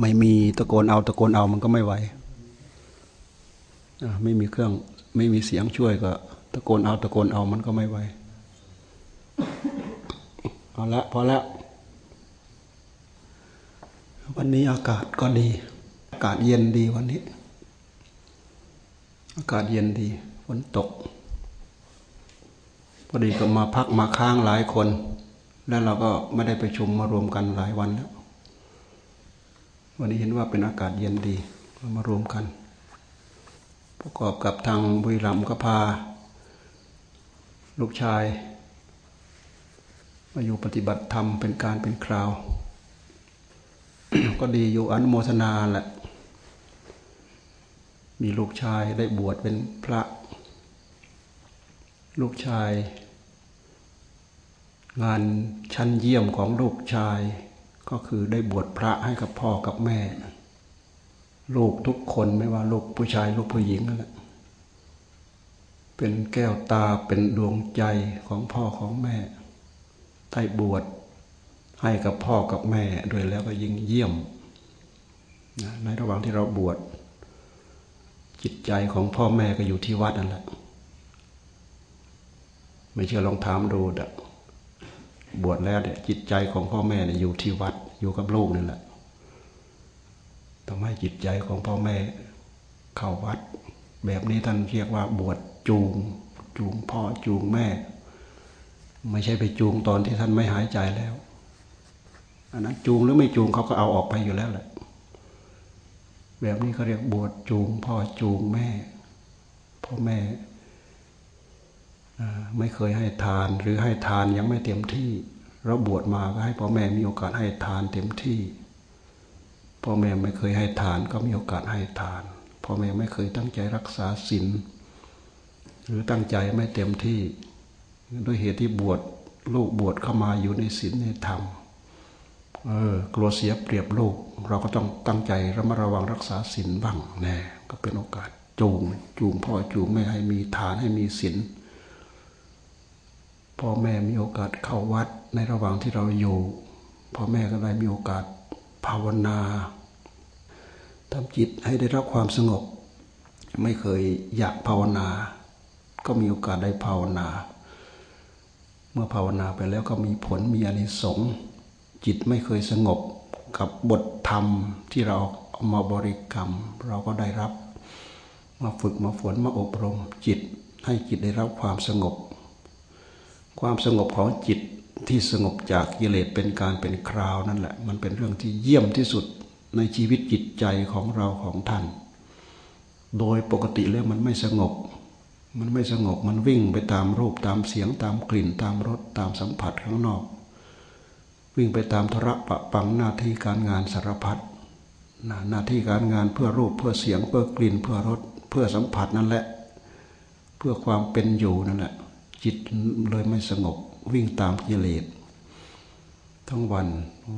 ไม่มีตะโกนเอาตะโกนเอามันก็ไม่ไหวไม่มีเครื่องไม่มีเสียงช่วยก็ตะโกนเอาตะโกนเอามันก็ไม่ไหวเอาละพอแล้ววันนี้อากาศก็ดี อากาศเย็นดีวันนี้ อากาศเย็นดีฝนตกพอดีก็มาพักมาค้างหลายคน แล้วเราก็ไม่ได้ไปชุมมารวมกันหลายวันแล้ว วันนี้เห็นว่าเป็นอากาศเย็นดีมารวมกัน ประกอบกับทางบุรีรัมก็พา ลูกชาย มาอยู่ปฏิบัติธรรมเป็นการเป็นคราว ก็ดีอยู่อนุโมทนาแหละ มีลูกชายได้บวชเป็นพระ ลูกชาย งานชั้นเยี่ยมของลูกชาย ก็คือได้บวชพระให้กับพ่อกับแม่ ลูกทุกคนไม่ว่าลูกผู้ชายลูกผู้หญิงนั่นแหละเป็นแก้วตาเป็นดวงใจของพ่อของแม่ได้บวชให้กับพ่อกับแม่ด้วยแล้วก็ยิ่งเยี่ยมในระหว่างที่เราบวชจิตใจของพ่อแม่ก็อยู่ที่วัดนั่นแหละ ไม่เชื่อลองถามดูดะ บวชแล้วเนี่ยจิตใจของพ่อแม่เนี่ยอยู่ที่วัดอยู่กับลูกนี่แหละทำให้จิตใจของพ่อแม่เข้าวัด แบบนี้ท่านเรียกว่าบวชจูง จูงพ่อจูงแม่ ไม่ใช่ไปจูงตอนที่ท่านไม่หายใจแล้วอันนั้นจูงหรือไม่จูงเขาก็เอาออกไปอยู่แล้วแหละแบบนี้เขาเรียกบวชจูงพ่อจูงแม่พ่อแม่ ไม่เคยให้ทานหรือให้ทานยังไม่เต็มที่เราบวชมาก็ให้พ่อแม่มีโอกาสให้ทานเต็มที่พ่อแม่ไม่เคยให้ทานก็มีโอกาสให้ทานพ่อแม่ไม่เคยตั้งใจรักษาศีลหรือตั้งใจไม่เต็มที่ ด้วยเหตุที่บวชลูกบวชเข้ามาอยู่ในศีลในธรรมเออกลัวเสียเปรียบลูก เราก็ต้องตั้งใจระมัดระวังรักษาศีลบ้างแน่ก็เป็นโอกาสจูงจูงพ่อจูงแม่ให้มีทานให้มีศีล พ่อแม่มีโอกาสเข้าวัดในระหว่างที่เราอยู่พ่อแม่ก็ได้มีโอกาสภาวนาทำจิตให้ได้รับความสงบ ไม่เคยอยากภาวนา ก็มีโอกาสได้ภาวนา เมื่อภาวนาไปแล้วก็มีผลมีอานิสงส์จิตไม่เคยสงบกับบทธรรมที่เราเอามาบริกรรม เราก็ได้รับ มาฝึกมาฝนมาอบรมจิตให้จิตได้รับความสงบ ความสงบของจิตที่สงบจากกิเลสเป็นการเป็นคราวนั่นแหละ มันเป็นเรื่องที่เยี่ยมที่สุดในชีวิตจิตใจของเราของท่าน โดยปกติแล้วมันไม่สงบ มันไม่สงบมันวิ่งไปตามรูปตามเสียงตามกลิ่นตามรสตามสัมผัสข้างนอก วิ่งไปตามทระปะปังหน้าที่การงานสารพัดหน้าที่การงานเพื่อรูปเพื่อเสียงเพื่อกลิ่นเพื่อรสเพื่อสัมผัสนั่นแหละ เพื่อความเป็นอยู่นั่นแหละ จิตเลยไม่สงบวิ่งตามกิเลสทั้งวัน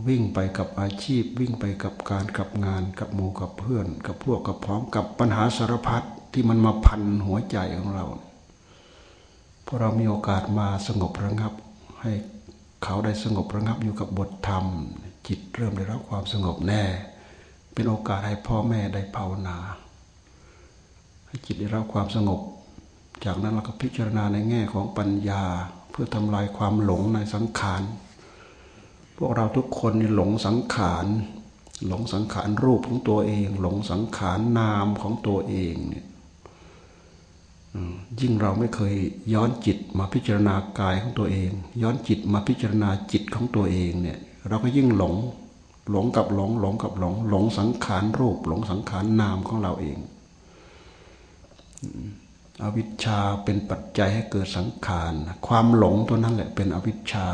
วิ่งไปกับอาชีพ วิ่งไปกับการกับงานกับหมู่กับเพื่อน กับพวกกับพ้องกับปัญหาสารพัดที่มันมาพันหัวใจของเราพอเรามีโอกาสมาสงบระงับ ให้เขาได้สงบระงับอยู่กับบทธรรม จิตเริ่มได้รับความสงบแน่ เป็นโอกาสให้พ่อแม่ได้ภาวนาให้จิตได้รับความสงบ จากนั้นเราก็พิจารณาในแง่ของปัญญา เพื่อทำลายความหลงในสังขาร พวกเราทุกคนนี่หลงสังขาร หลงสังขารรูปของตัวเอง หลงสังขารนามของตัวเองเนี่ยยิ่งเราไม่เคยย้อนจิตมาพิจารณากายของตัวเอง ย้อนจิตมาพิจารณาจิตของตัวเองเนี่ยเราก็ยิ่งหลงหลงกับหลงหลงกับหลง หลงสังขารรูป หลงสังขารนามของเราเอง อวิชชาเป็นปัจจัยให้เกิดสังขาร ความหลงตัวนั้นแหละเป็นอวิชชา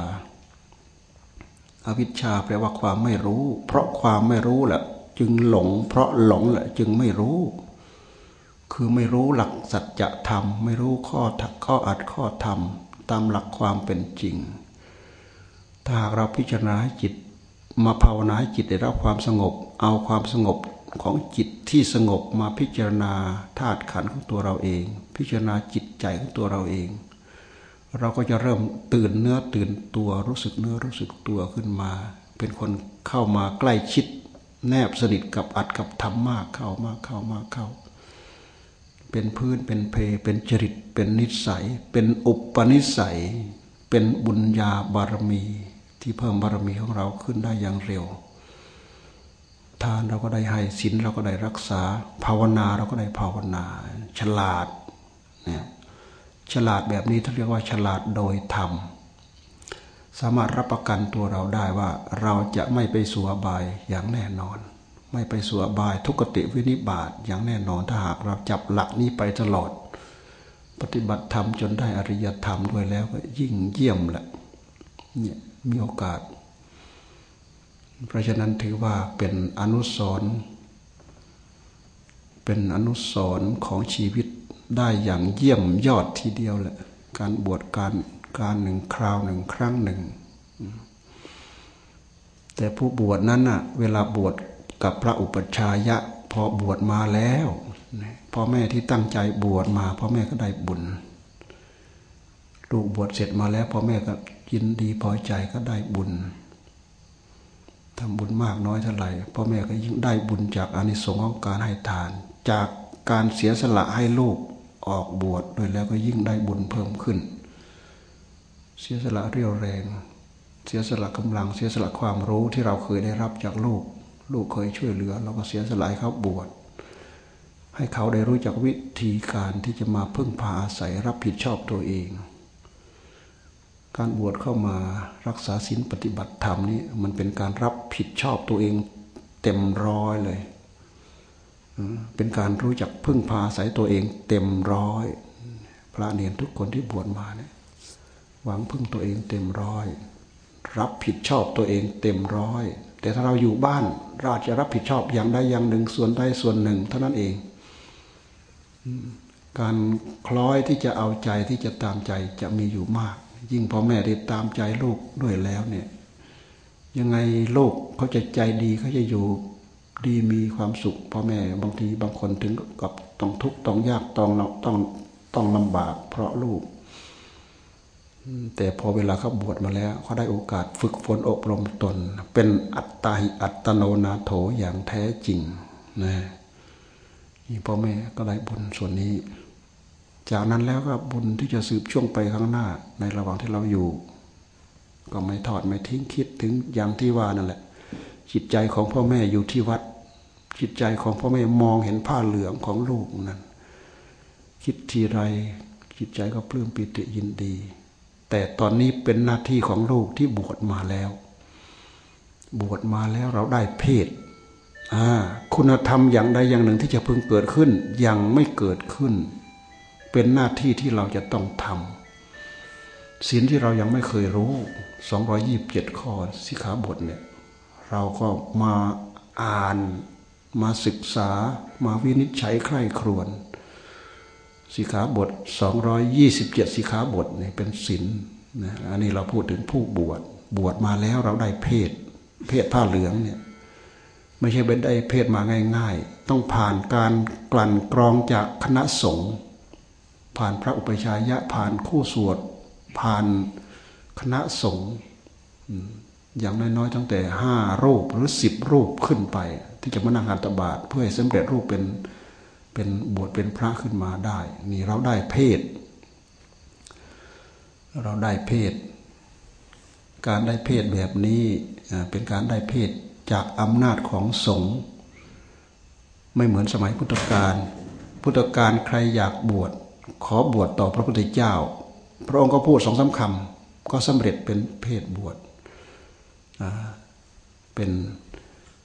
อวิชชาแปลว่าความไม่รู้ เพราะความไม่รู้แหละจึงหลง เพราะหลงแหละจึงไม่รู้ คือไม่รู้หลักสัจธรรม ไม่รู้ข้อถักข้ออัดข้อธรรม ตามหลักความเป็นจริง ถ้าหากเราพิจารณาจิตมาภาวนาจิตได้รับความสงบ เอาความสงบของจิตที่สงบมาพิจารณาธาตุขันธ์ของตัวเราเอง พิจารณาจิตใจของตัวเราเอง เราก็จะเริ่มตื่นเนื้อตื่นตัวรู้สึกเนื้อรู้สึกตัวขึ้นมา เป็นคนเข้ามาใกล้ชิด แนบสนิทกับอัดกับธรรมมากเข้ามากเข้ามากเข้า เป็นพื้นเป็นเพเป็นจริต เป็นนิสัย เป็นอุปนิสัย เป็นบุญญาบารมี ที่เพิ่มบารมีของเราขึ้นได้อย่างเร็วทานเราก็ได้ให้ศีลเราก็ได้รักษา ภาวนาเราก็ได้ภาวนา ฉลาด ฉลาดแบบนี้ท่านเรียกว่าฉลาดโดยธรรม สามารถรับประกันตัวเราได้ว่าเราจะไม่ไปสู่อบายอย่างแน่นอน ไม่ไปสู่อบายทุกติวินิบาตอย่างแน่นอนถ้าหากเราจับหลักนี้ไปตลอด ปฏิบัติธรรมจนได้อริยธรรมด้วยแล้วก็ยิ่งเยี่ยมแหละเนี่ยมีโอกาส เพราะฉะนั้นถือว่าเป็นอนุสรเป็นอนุสรของชีวิต ได้อย่างเยี่ยมยอดทีเดียวแหละ การบวชการการหนึ่งคราวหนึ่งครั้งหนึ่ง แต่ผู้บวชนั้นน่ะ เวลาบวชกับพระอุปชายะ พอบวชมาแล้วพ่อแม่ที่ตั้งใจบวชมาพ่อแม่ก็ได้บุญลูกบวชเสร็จมาแล้วพ่อแม่ก็ยินดีพอใจก็ได้บุญทำบุญมากน้อยเท่าไหร่พ่อแม่ก็ยิ่งได้บุญจากอานิสงส์ของการให้ทาน จากการเสียสละให้ลูก ออกบวชโดยแล้วก็ยิ่งได้บุญเพิ่มขึ้น เสียสละเรี่ยวแรง เสียสละกำลัง เสียสละความรู้ที่เราเคยได้รับจากลูก ลูกเคยช่วยเหลือ เราก็เสียสละให้เขาบวชให้เขาได้รู้จักวิธีการที่จะมาพึ่งพาอาศัยรับผิดชอบตัวเอง การบวชเข้ามารักษาศีลปฏิบัติธรรมนี่มันเป็นการรับผิดชอบตัวเองเต็มร้อยเลย เป็นการรู้จักพึ่งพาอาศัยตัวเองเต็มร้อย พระเนียนทุกคนที่บวชมาเนี่ยหวังพึ่งตัวเองเต็มร้อย รับผิดชอบตัวเองเต็มร้อย แต่ถ้าเราอยู่บ้านเราจะรับผิดชอบอย่างใดอย่างหนึ่งส่วนใดส่วนหนึ่ง เท่านั้นเอง การคล้อยที่จะเอาใจที่จะตามใจจะมีอยู่มาก ยิ่งพ่อแม่ที่ตามใจลูกด้วยแล้วเนี่ย ยังไงลูกเขาจะใจดีเขาจะอยู่ ดีมีความสุขพ่อแม่บางทีบางคนถึงกับต้องทุกข์ต้องยากต้องต้องต้องลำบาก เพราะลูก แต่พอเวลาเขาบวชมาแล้วเขาได้โอกาสฝึกฝนอบรมตน เป็นอัตตาหิอัตโนนาโถอย่างแท้จริงนะนี่พ่อแม่ก็ได้บุญส่วนนี้ จากนั้นแล้วก็บุญที่จะสืบช่วงไปข้างหน้า ในระหว่างที่เราอยู่ ก็ไม่ทอดไม่ทิ้งคิดถึงอย่างที่ว่านั่นแหละ จิตใจของพ่อแม่อยู่ที่วัด จิตใจของพ่อแม่มองเห็นผ้าเหลืองของลูกนั้น คิดทีไรจิตใจก็ปลื้มปิติยินดี แต่ตอนนี้เป็นหน้าที่ของลูกที่บวชมาแล้ว บวชมาแล้วเราได้เพศคุณธรรมอย่างใดอย่างหนึ่งที่จะพึงเกิดขึ้น ยังไม่เกิดขึ้น เป็นหน้าที่ที่เราจะต้องทำศีลที่เรายังไม่เคยรู้ 227 ข้อสิขาบทเนี่ย เราก็มาอ่านมาศึกษามาวินิจฉัยใคร่ครวญสิขาบท 227 สิขาบทนี่เป็นศีลนะอันนี้เราพูดถึงผู้บวชบวชมาแล้วเราได้เพศ เพศผ้าเหลืองเนี่ยไม่ใช่เป็นได้เพศมาง่าย ๆ ต้องผ่านการกลั่นกรองจากคณะสงฆ์ผ่านพระอุปชายะผ่านคู่สวดผ่านคณะสงฆ์ อย่างน้อยๆตั้งแต่ห้ารูปหรือสิบรูปขึ้นไป ที่จะมานั่งหัตถบาทเพื่อให้สำเร็จรูปเป็นเป็นบวชเป็นพระขึ้นมาได้ นี่เราได้เพศ เราได้เพศ การได้เพศแบบนี้เป็นการได้เพศจากอำนาจของสงฆ์ไม่เหมือนสมัยพุทธกาลพุทธกาลใครอยากบวชขอบวชต่อพระพุทธเจ้า พระองค์ก็พูดสองสาคำก็สำเร็จเป็นเพศบวช เป็น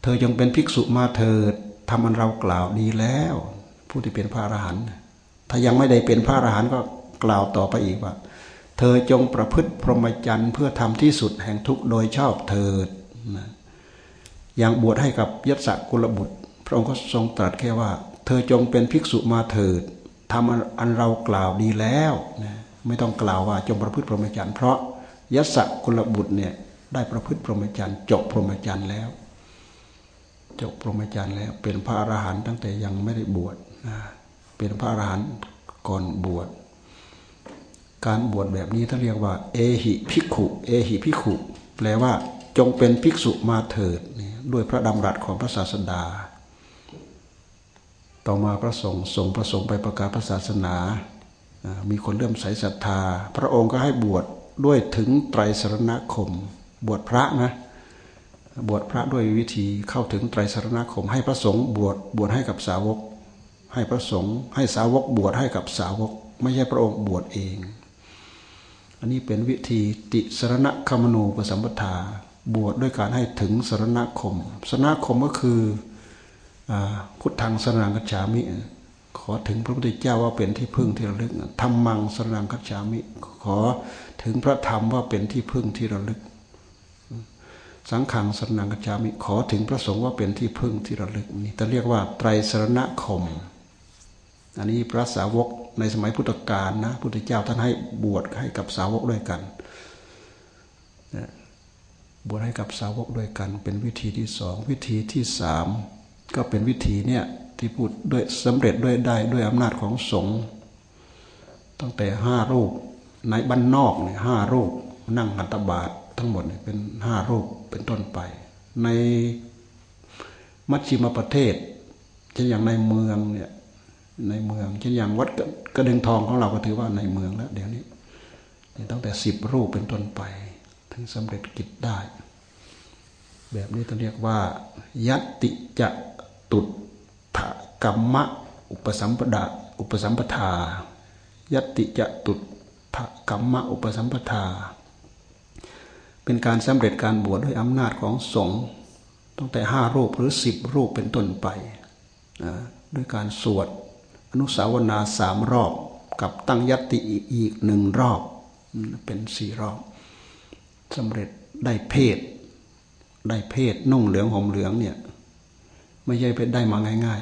เธอจงเป็นภิกษุมาเถิดทำอันเรากล่าวดีแล้ว ผู้ที่เป็นพระอรหันต์ถ้ายังไม่ได้เป็นพระอรหันต์ก็กล่าวต่อไปอีกว่า เธอจงประพฤติพรหมจรรย์เพื่อทำที่สุดแห่งทุกโดยชอบเถิดอย่างบวชให้กับยศกุลบุตร พระองค์ก็ทรงตรัสแค่ว่า เธอจงเป็นภิกษุมาเถิดทำอันเรากล่าวดีแล้วนะไม่ต้องกล่าวว่าจงประพฤติพรหมจรรย์เพราะยศกุลบุตรเนี่ย ได้ประพฤติพรหมจรรย์จบพรหมจรรย์แล้ว จบพรหมจรรย์แล้ว เป็นพระอรหันต์ตั้งแต่ยังไม่ได้บวชเป็นพระอรหันต์ก่อนบวชการบวชแบบนี้ท่านเรียกว่า เอหิภิกขุเอหิภิกขุแปลว่าจงเป็นภิกษุมาเถิดด้วยพระดำรัสของพระศาสดา ต่อมาพระสงฆ์ส่งพระสงฆ์ไปประกาศพระศาสนา มีคนเริ่มใส่ศรัทธา พระองค์ก็ให้บวชด้วยถึงไตรสรณคม บวชพระนะบวชพระด้วยวิธีเข้าถึงไตรสรณคม ให้พระสงฆ์บวชบวชให้กับสาวก ให้พระสงฆ์ให้สาวกบวชให้กับสาวก ไม่ใช่พระองค์บวชเอง อันนี้เป็นวิธีติสรณคมนูปสัมปทา บวชด้วยการให้ถึงสรณคม สรณคมก็คือพุทธังสรนังกัจฉามิ ขอถึงพระพุทธเจ้าว่าเป็นที่พึ่งที่ระลึกธรรมังสรนังกัจฉามิ ขอถึงพระธรรมว่าเป็นที่พึ่งที่ระลึก สังขังสรนังกัจฉามิขอถึงพระสงฆ์ว่าเป็นที่พึ่งที่ระลึกนี่จะเรียกว่าไตรสรณคม อันนี้พระสาวกในสมัยพุทธกาลนะพุทธเจ้าท่านให้บวชให้กับสาวกด้วยกันบวชให้กับสาวกด้วยกัน เป็นวิธีที่สองวิธีที่สามก็เป็นวิธีเนี่ยที่พูดด้วยสำเร็จด้วยได้ด้วยอำนาจของสงฆ์ตั้งแต่ห้ารูปในบ้านนอกเนี่ยห้ารูปนั่งหัตบาท ทั้งหมดเนี่ยเป็นห้ารูปเป็นต้นไป ในมัชชิมประเทศเช่นอย่างในเมืองเนี่ยในเมืองเช่นอย่างวัดกระเด็งทองของเราก็ถือว่าในเมืองแล้ว เดี๋ยวนี้ตั้งแต่สิบรูปเป็นต้นไป ถึงสำเร็จกิจได้ แบบนี้ต้องเรียกว่า ยัตติจะตุถกรรมะ อุปสัมปดาอุปสัมปทา ยัตติจะตุถกรรมะอุปสัมปทา เป็นการสำเร็จการบวชด้วยอำนาจของสงฆ์ตั้งแต่ห้ารูปหรือสิบรูปเป็นต้นไปนะด้วยการสวดอนุสาวนาสามรอบ กับตั้งยัตติอีกหนึ่งรอบเป็นสี่รอบสำเร็จได้เพศ ได้เพศนุ่งเหลืองห่มเหลืองเนี่ยไม่ใช่เพศได้มาง่าย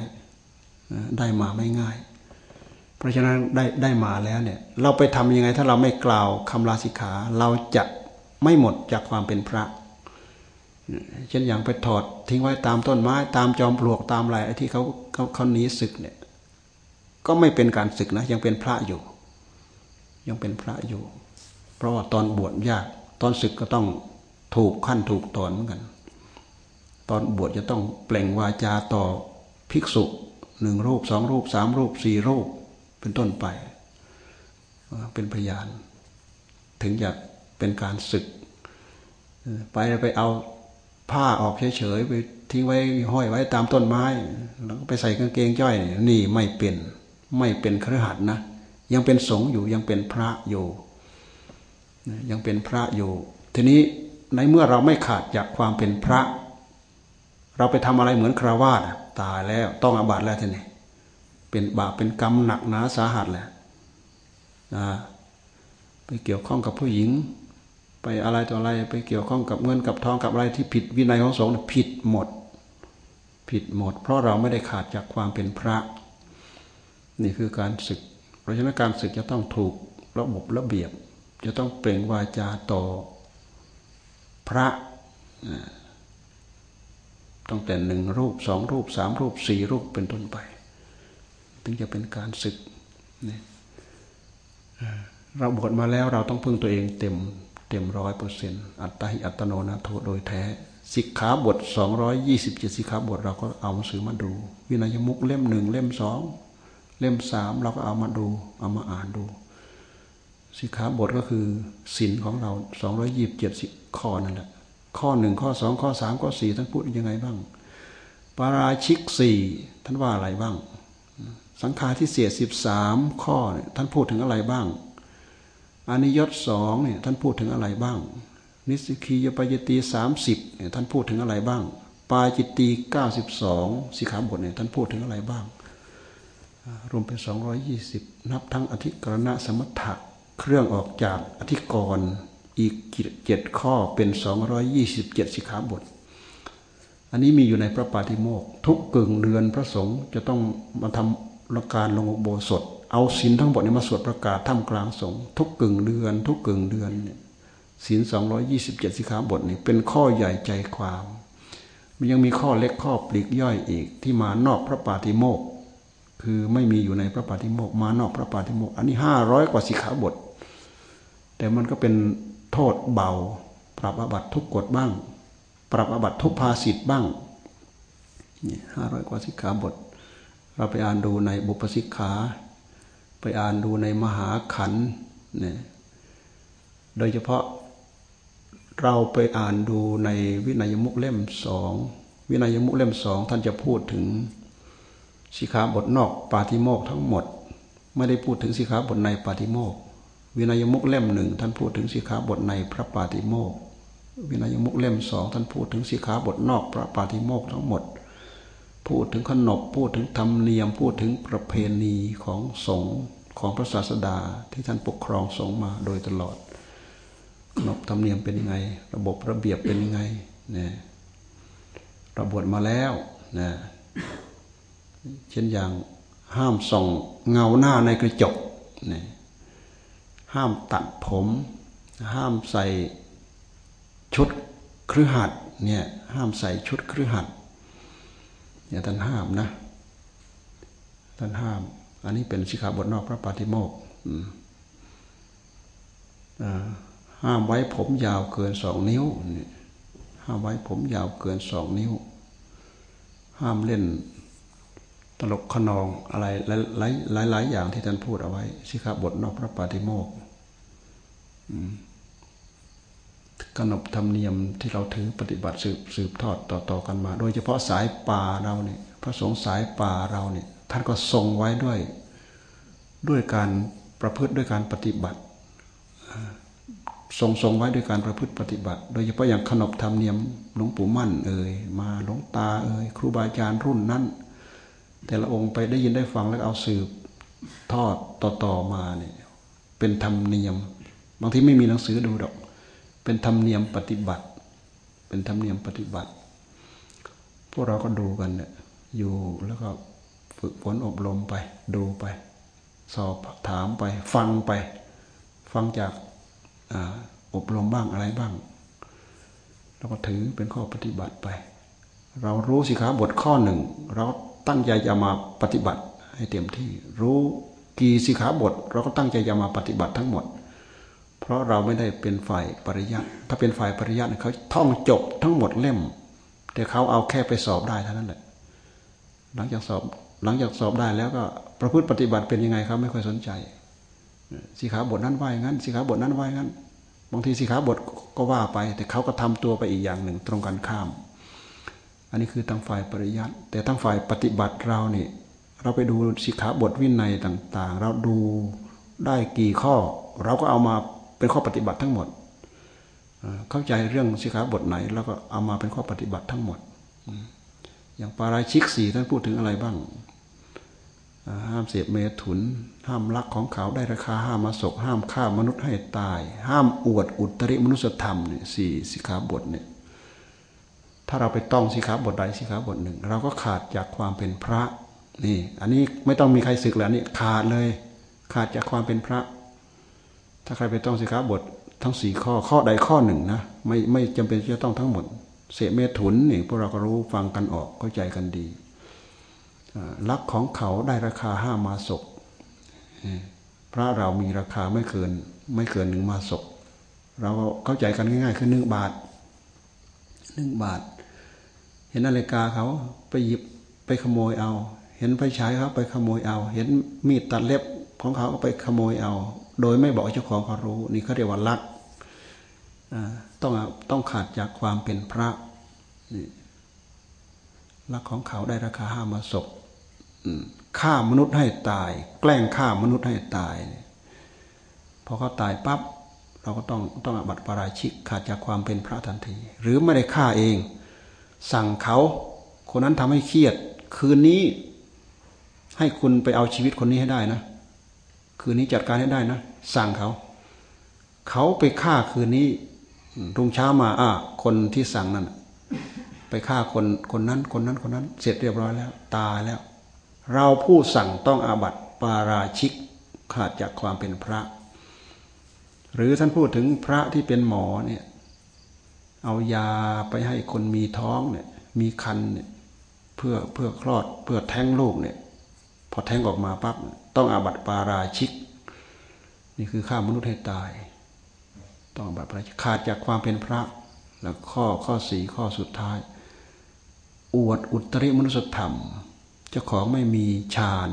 ๆได้มาไม่ง่าย เพราะฉะนั้นได้ได้มาแล้วเนี่ยเราไปทำยังไงถ้าเราไม่กล่าวคำลาสิกขาเราจะ ไม่หมดจากความเป็นพระ เช่นอย่างไปถอดทิ้งไว้ตามต้นไม้ ตามจอมปลวกตามอะไรที่เขาเขาเขาหนีศึกเนี่ย ก็ไม่เป็นการศึกนะ ยังเป็นพระอยู่ ยังเป็นพระอยู่ เพราะว่าตอนบวชยาก ตอนศึกก็ต้องถูกขั้นถูกตอนเหมือนกัน ตอนบวชจะต้องเปล่งวาจาต่อภิกษุหนึ่งรูปสองรูปสามรูปสี่รูปเป็นต้นไป เป็นพยาน ถึงจะ เป็นการศึก ไปไปเอาผ้าออกเฉยๆไปทิ้งไว้ห้อยไว้ตามต้นไม้ แล้วก็ไปใส่กางเกงจ้อย นี่ไม่เป็นไม่เป็นครหัสนะ ยังเป็นสงฆ์อยู่ยังเป็นพระอยู่ ยังเป็นพระอยู่ ทีนี้ในเมื่อเราไม่ขาดจากความเป็นพระ เราไปทำอะไรเหมือนคราวาสตายแล้วต้องอาบัติแล้วทีนี้เป็นบาปเป็นกรรมหนักหนาสาหัสแหละไปเกี่ยวข้องกับผู้หญิง ไปอะไรต่ออะไรไปเกี่ยวข้องกับเงินกับทองกับอะไรที่ผิดวินัยของสงฆ์ผิดหมด ผิดหมด เพราะเราไม่ได้ขาดจากความเป็นพระ นี่คือการศึก เพราะฉะนั้นการศึกจะต้องถูกระบบระเบียบ จะต้องเปล่งวาจาต่อพระตั้งแต่หนึ่งรูปสองรูปสามรูปสี่รูปเป็นต้นไป ถึงจะเป็นการศึกเนี่ยเราบวชมาแล้วเราต้องพึ่งตัวเองเต็ม เต็มร้อยเปอร์เซ็นต์อัตตาหิอัตโนนาโทโดยแท้สิกขาบทสองร้อยยี่สิบเจ็ดสิกขาบทเราก็เอาหนังสือมาดู วินัยมุกเล่มหนึ่งเล่มสองเล่มสามเราก็เอามาดู เอามาอ่านดู สิกขาบทก็คือศีลของเราสองร้อยยี่บเจ็ดสิข้อนั่นแหละข้อหนึ่งข้อสองข้อสามข้อสี่ท่านพูดยังไงบ้างปาราชิกสี่ท่านว่าอะไรบ้าง สังฆาทิเศษสิบสามข้อเนี่ยท่านพูดถึงอะไรบ้าง อานิยตสองเนี่ยท่านพูดถึงอะไรบ้าง นิสกิยปยตีสามสิบเนี่ยท่านพูดถึงอะไรบ้าง ปาจิตตีเก้าสิบสองสิขาบทเนี่ยท่านพูดถึงอะไรบ้าง รวมเป็นสองร้อยยี่สิบนับทั้งอธิกรณะสมถะเครื่องออกจากอธิกรณ์อีกเจ็ดข้อเป็นสองร้อยยี่สิบเจ็ดสิขาบทอันนี้มีอยู่ในพระปาฏิโมกทุกกึ่งเดือนพระสงฆ์จะต้องมาทำละการลงโบสถ เอาศีลทั้งหมดนี้มาสวดประกาศท่ามกลางสงฆ์ทุกกึ่งเดือน ทุกกึ่งเดือนเนี่ยศีลสองร้อยยี่สิบเจ็ดสิกขาบทนี่เป็นข้อใหญ่ใจความ มันยังมีข้อเล็กข้อปลีกย่อยอีกที่มานอกพระปาฏิโมกคือไม่มีอยู่ในพระปาฏิโมกมานอกพระปาฏิโมกอันนี้ห้าร้อยกว่าสิกขาบท แต่มันก็เป็นโทษเบา ปรับอาบัตทุกกฎบ้าง ปรับอาบัตทุพภาสิทธ์บ้างนี่ห้าร้อยกว่าสิกขาบท เราไปอ่านดูในบุพสิกขา ไปอ่านดูในมหาขันเนี่ยโดยเฉพาะเราไปอ่านดูในวินัยมุกเล่มสองวินัยมุกเล่มสองท่านจะพูดถึงสิขาบทนอกปาติโมกทั้งหมด ไม่ได้พูดถึงสิขาบทในปาติโมกวินัยมุกเล่มหนึ่งท่านพูดถึงสิขาบทในพระปาติโมกวินัยมุกเล่มสองท่านพูดถึงสิขาบทนอกพระปาติโมกทั้งหมด พูดถึงขนบพูดถึงธรรมเนียม พูดถึงประเพณีของสงฆ์ของพระศาสดาที่ท่านปกครองสงฆ์มาโดยตลอดขนบธรรมเนียมเป็นยังไง ระบบระเบียบเป็นยังไงเนี่ยเราบวชมาแล้วนะเช่นอย่างห้ามส่องเงาหน้าในกระจกเนี่ยห้ามตัดผม ห้ามใส่ชุดครือหัดเนี่ยห้ามใส่ชุดครือหัด เนี่ยท่านห้ามนะ ท่านห้าม อันนี้เป็นสิกขาบทนอกพระปาฏิโมกข์ห้ามไว้ผมยาวเกินสองนิ้ว ห้ามไว้ผมยาวเกินสองนิ้ว ห้ามเล่นตลกขนองอะไรหลายหลายหลายอย่างที่ท่านพูดเอาไว้สิกขาบทนอกพระปาฏิโมกข์ ขนบธรรมเนียมที่เราถือปฏิบัติสืบสืบทอดต่อๆกันมา โดยเฉพาะสายป่าเราเนี่ยพระสงฆ์สายป่าเราเนี่ยท่านก็ทรงไว้ด้วยด้วยการประพฤติด้วยการปฏิบัติทรงทรงไว้ด้วยการประพฤติปฏิบัติ โดยเฉพาะอย่างขนบธรรมเนียมหลวงปู่มั่นเอ่ยมาหลวงตาเอ่ยครูบาอาจารย์รุ่นนั้น แต่ละองค์ไปได้ยินได้ฟังแล้วเอาสืบทอดต่อๆมาเนี่ยเป็นธรรมเนียม บางทีไม่มีหนังสือดูดอก เป็นธรรมเนียมปฏิบัติ เป็นธรรมเนียมปฏิบัติ พวกเราก็ดูกันเนี่ยอยู่แล้วก็ฝึกฝนอบรมไป ดูไป สอบถามไป ฟังไป ฟังจากอบรมบ้างอะไรบ้างเราก็ถือเป็นข้อปฏิบัติไป เรารู้สิครับบทข้อหนึ่ง เราตั้งใจจะมาปฏิบัติให้เต็มที่ รู้กี่สิขาบท เราก็ตั้งใจจะมาปฏิบัติทั้งหมด เพราะเราไม่ได้เป็นฝ่ายปริยัติถ้าเป็นฝ่ายปริยัติเขาท่องจบทั้งหมดเล่ม แต่เขาเอาแค่ไปสอบได้เท่านั้นแหละ หลังจากสอบหลังจากสอบได้แล้วก็ประพฤติปฏิบัติเป็นยังไงเขาไม่ค่อยสนใจสีขาบทนั้นว่าอย่างนั้นสีขาบทนั้นว่าอย่างนั้นบางทีสีขาบทก็ว่าไป แต่เขาก็ทำตัวไปอีกอย่างหนึ่งตรงกันข้าม อันนี้คือทางฝ่ายปริยัติแต่ทางฝ่ายปฏิบัติเราเนี่ยเราไปดูสิขาบทวินัยต่าง ๆ เราดูได้กี่ข้อ เราก็เอามา เป็นข้อปฏิบัติทั้งหมด เข้าใจเรื่องสิกขาบทไหน แล้วก็เอามาเป็นข้อปฏิบัติทั้งหมด อย่างปาราชิกสี่ท่านพูดถึงอะไรบ้าง ห้ามเสพเมถุน ห้ามลักของเขาได้ราคาห้ามมาศกห้ามฆ่ามนุษย์ให้ตาย ห้ามอวดอุตริมนุสธรรมเนี่ยสี่สิกขาบทเนี่ยถ้าเราไปต้องสิกขาบทใดสิกขาบทหนึ่ง เราก็ขาดจากความเป็นพระนี่ อันนี้ไม่ต้องมีใครศึกแล้วนี่ขาดเลย ขาดจากความเป็นพระ ถ้าใครไปต้องสิขาบททั้งสี่ข้อข้อใดข้อหนึ่งนะไม่ไม่จำเป็นจะต้องทั้งหมด เสเมถุนนี่พวกเราก็รู้ฟังกันออกเข้าใจกันดีลักของเขาได้ราคาห้ามาศกพระเรามีราคาไม่เกิน ไม่เกินหนึ่งมาศกเราเข้าใจกันง่ายๆคือหนึ่งบาทหนึ่งบาท เห็นนาฬิกาเขาไปหยิบไปขโมยเอา เห็นไฟฉายเขาไปขโมยเอา เห็นมีดตัดเล็บของเขาไปขโมยเอา โดยไม่บอกเจ้าของเขารู้ นี่เขาเรียกว่าลักต้องต้องขาดจากความเป็นพระนี่ลักของเขาได้ราคาห้ามาศกฆ่ามนุษย์ให้ตาย แกล้งฆ่ามนุษย์ให้ตายพอเขาตายปั๊บเราก็ต้องต้องอบัติปราชิกขาดจากความเป็นพระทันที หรือไม่ได้ฆ่าเอง สั่งเขาคนนั้นทำให้เครียด คืนนี้ ให้คุณไปเอาชีวิตคนนี้ให้ได้นะ คืนนี้จัดการให้ได้นะ สั่งเขา เขาไปฆ่าคืนนี้รุ่งเช้ามา อ่าคนที่สั่งนั่นไปฆ่าคนคนนั้นคนนั้นคนนั้น เสร็จเรียบร้อยแล้ว ตายแล้ว เราผู้สั่งต้องอาบัติปาราชิกขาดจากความเป็นพระ หรือท่านพูดถึงพระที่เป็นหมอเนี่ยเอายาไปให้คนมีท้องเนี่ยมีคันเนี่ยเพื่อเพื่อคลอดเพื่อแท้งลูกเนี่ย พอแทงออกมาปั๊บต้องอาบัติปาราชิก นี่คือฆ่ามนุษย์ให้ตาย ต้องอาบัติปาราชิกขาดจากความเป็นพระ แล้วข้อข้อสี่ข้อสุดท้าย อวดอุตริมนุสธรรม เจ้าของไม่มีฌาน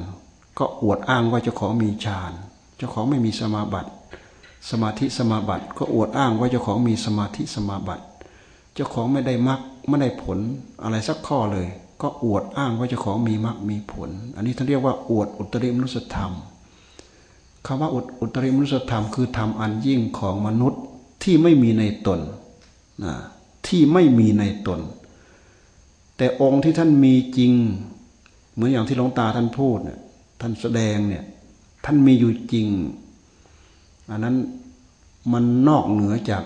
ก็อวดอ้างว่าเจ้าของมีฌานเจ้าของไม่มีสมาบัติสมาธิสมาบัติก็อวดอ้างว่าเจ้าของมีสมาธิสมาบัติ เจ้าของไม่ได้มรรคไม่ได้ผลอะไรสักข้อเลย ก็อวดอ้างว่าเจ้าของมีมรรคมีผล อันนี้ท่านเรียกว่าอวดอุตริมนุสธรรมคำว่าออุตริมนุสธรรมคือธรรมอันยิ่งของมนุษย์ที่ไม่มีในตนนะที่ไม่มีในตน แต่องค์ที่ท่านมีจริง เหมือนอย่างที่หลวงตาท่านพูดเนี่ยท่านแสดงเนี่ยท่านมีอยู่จริง อันนั้นมันนอกเหนือจาก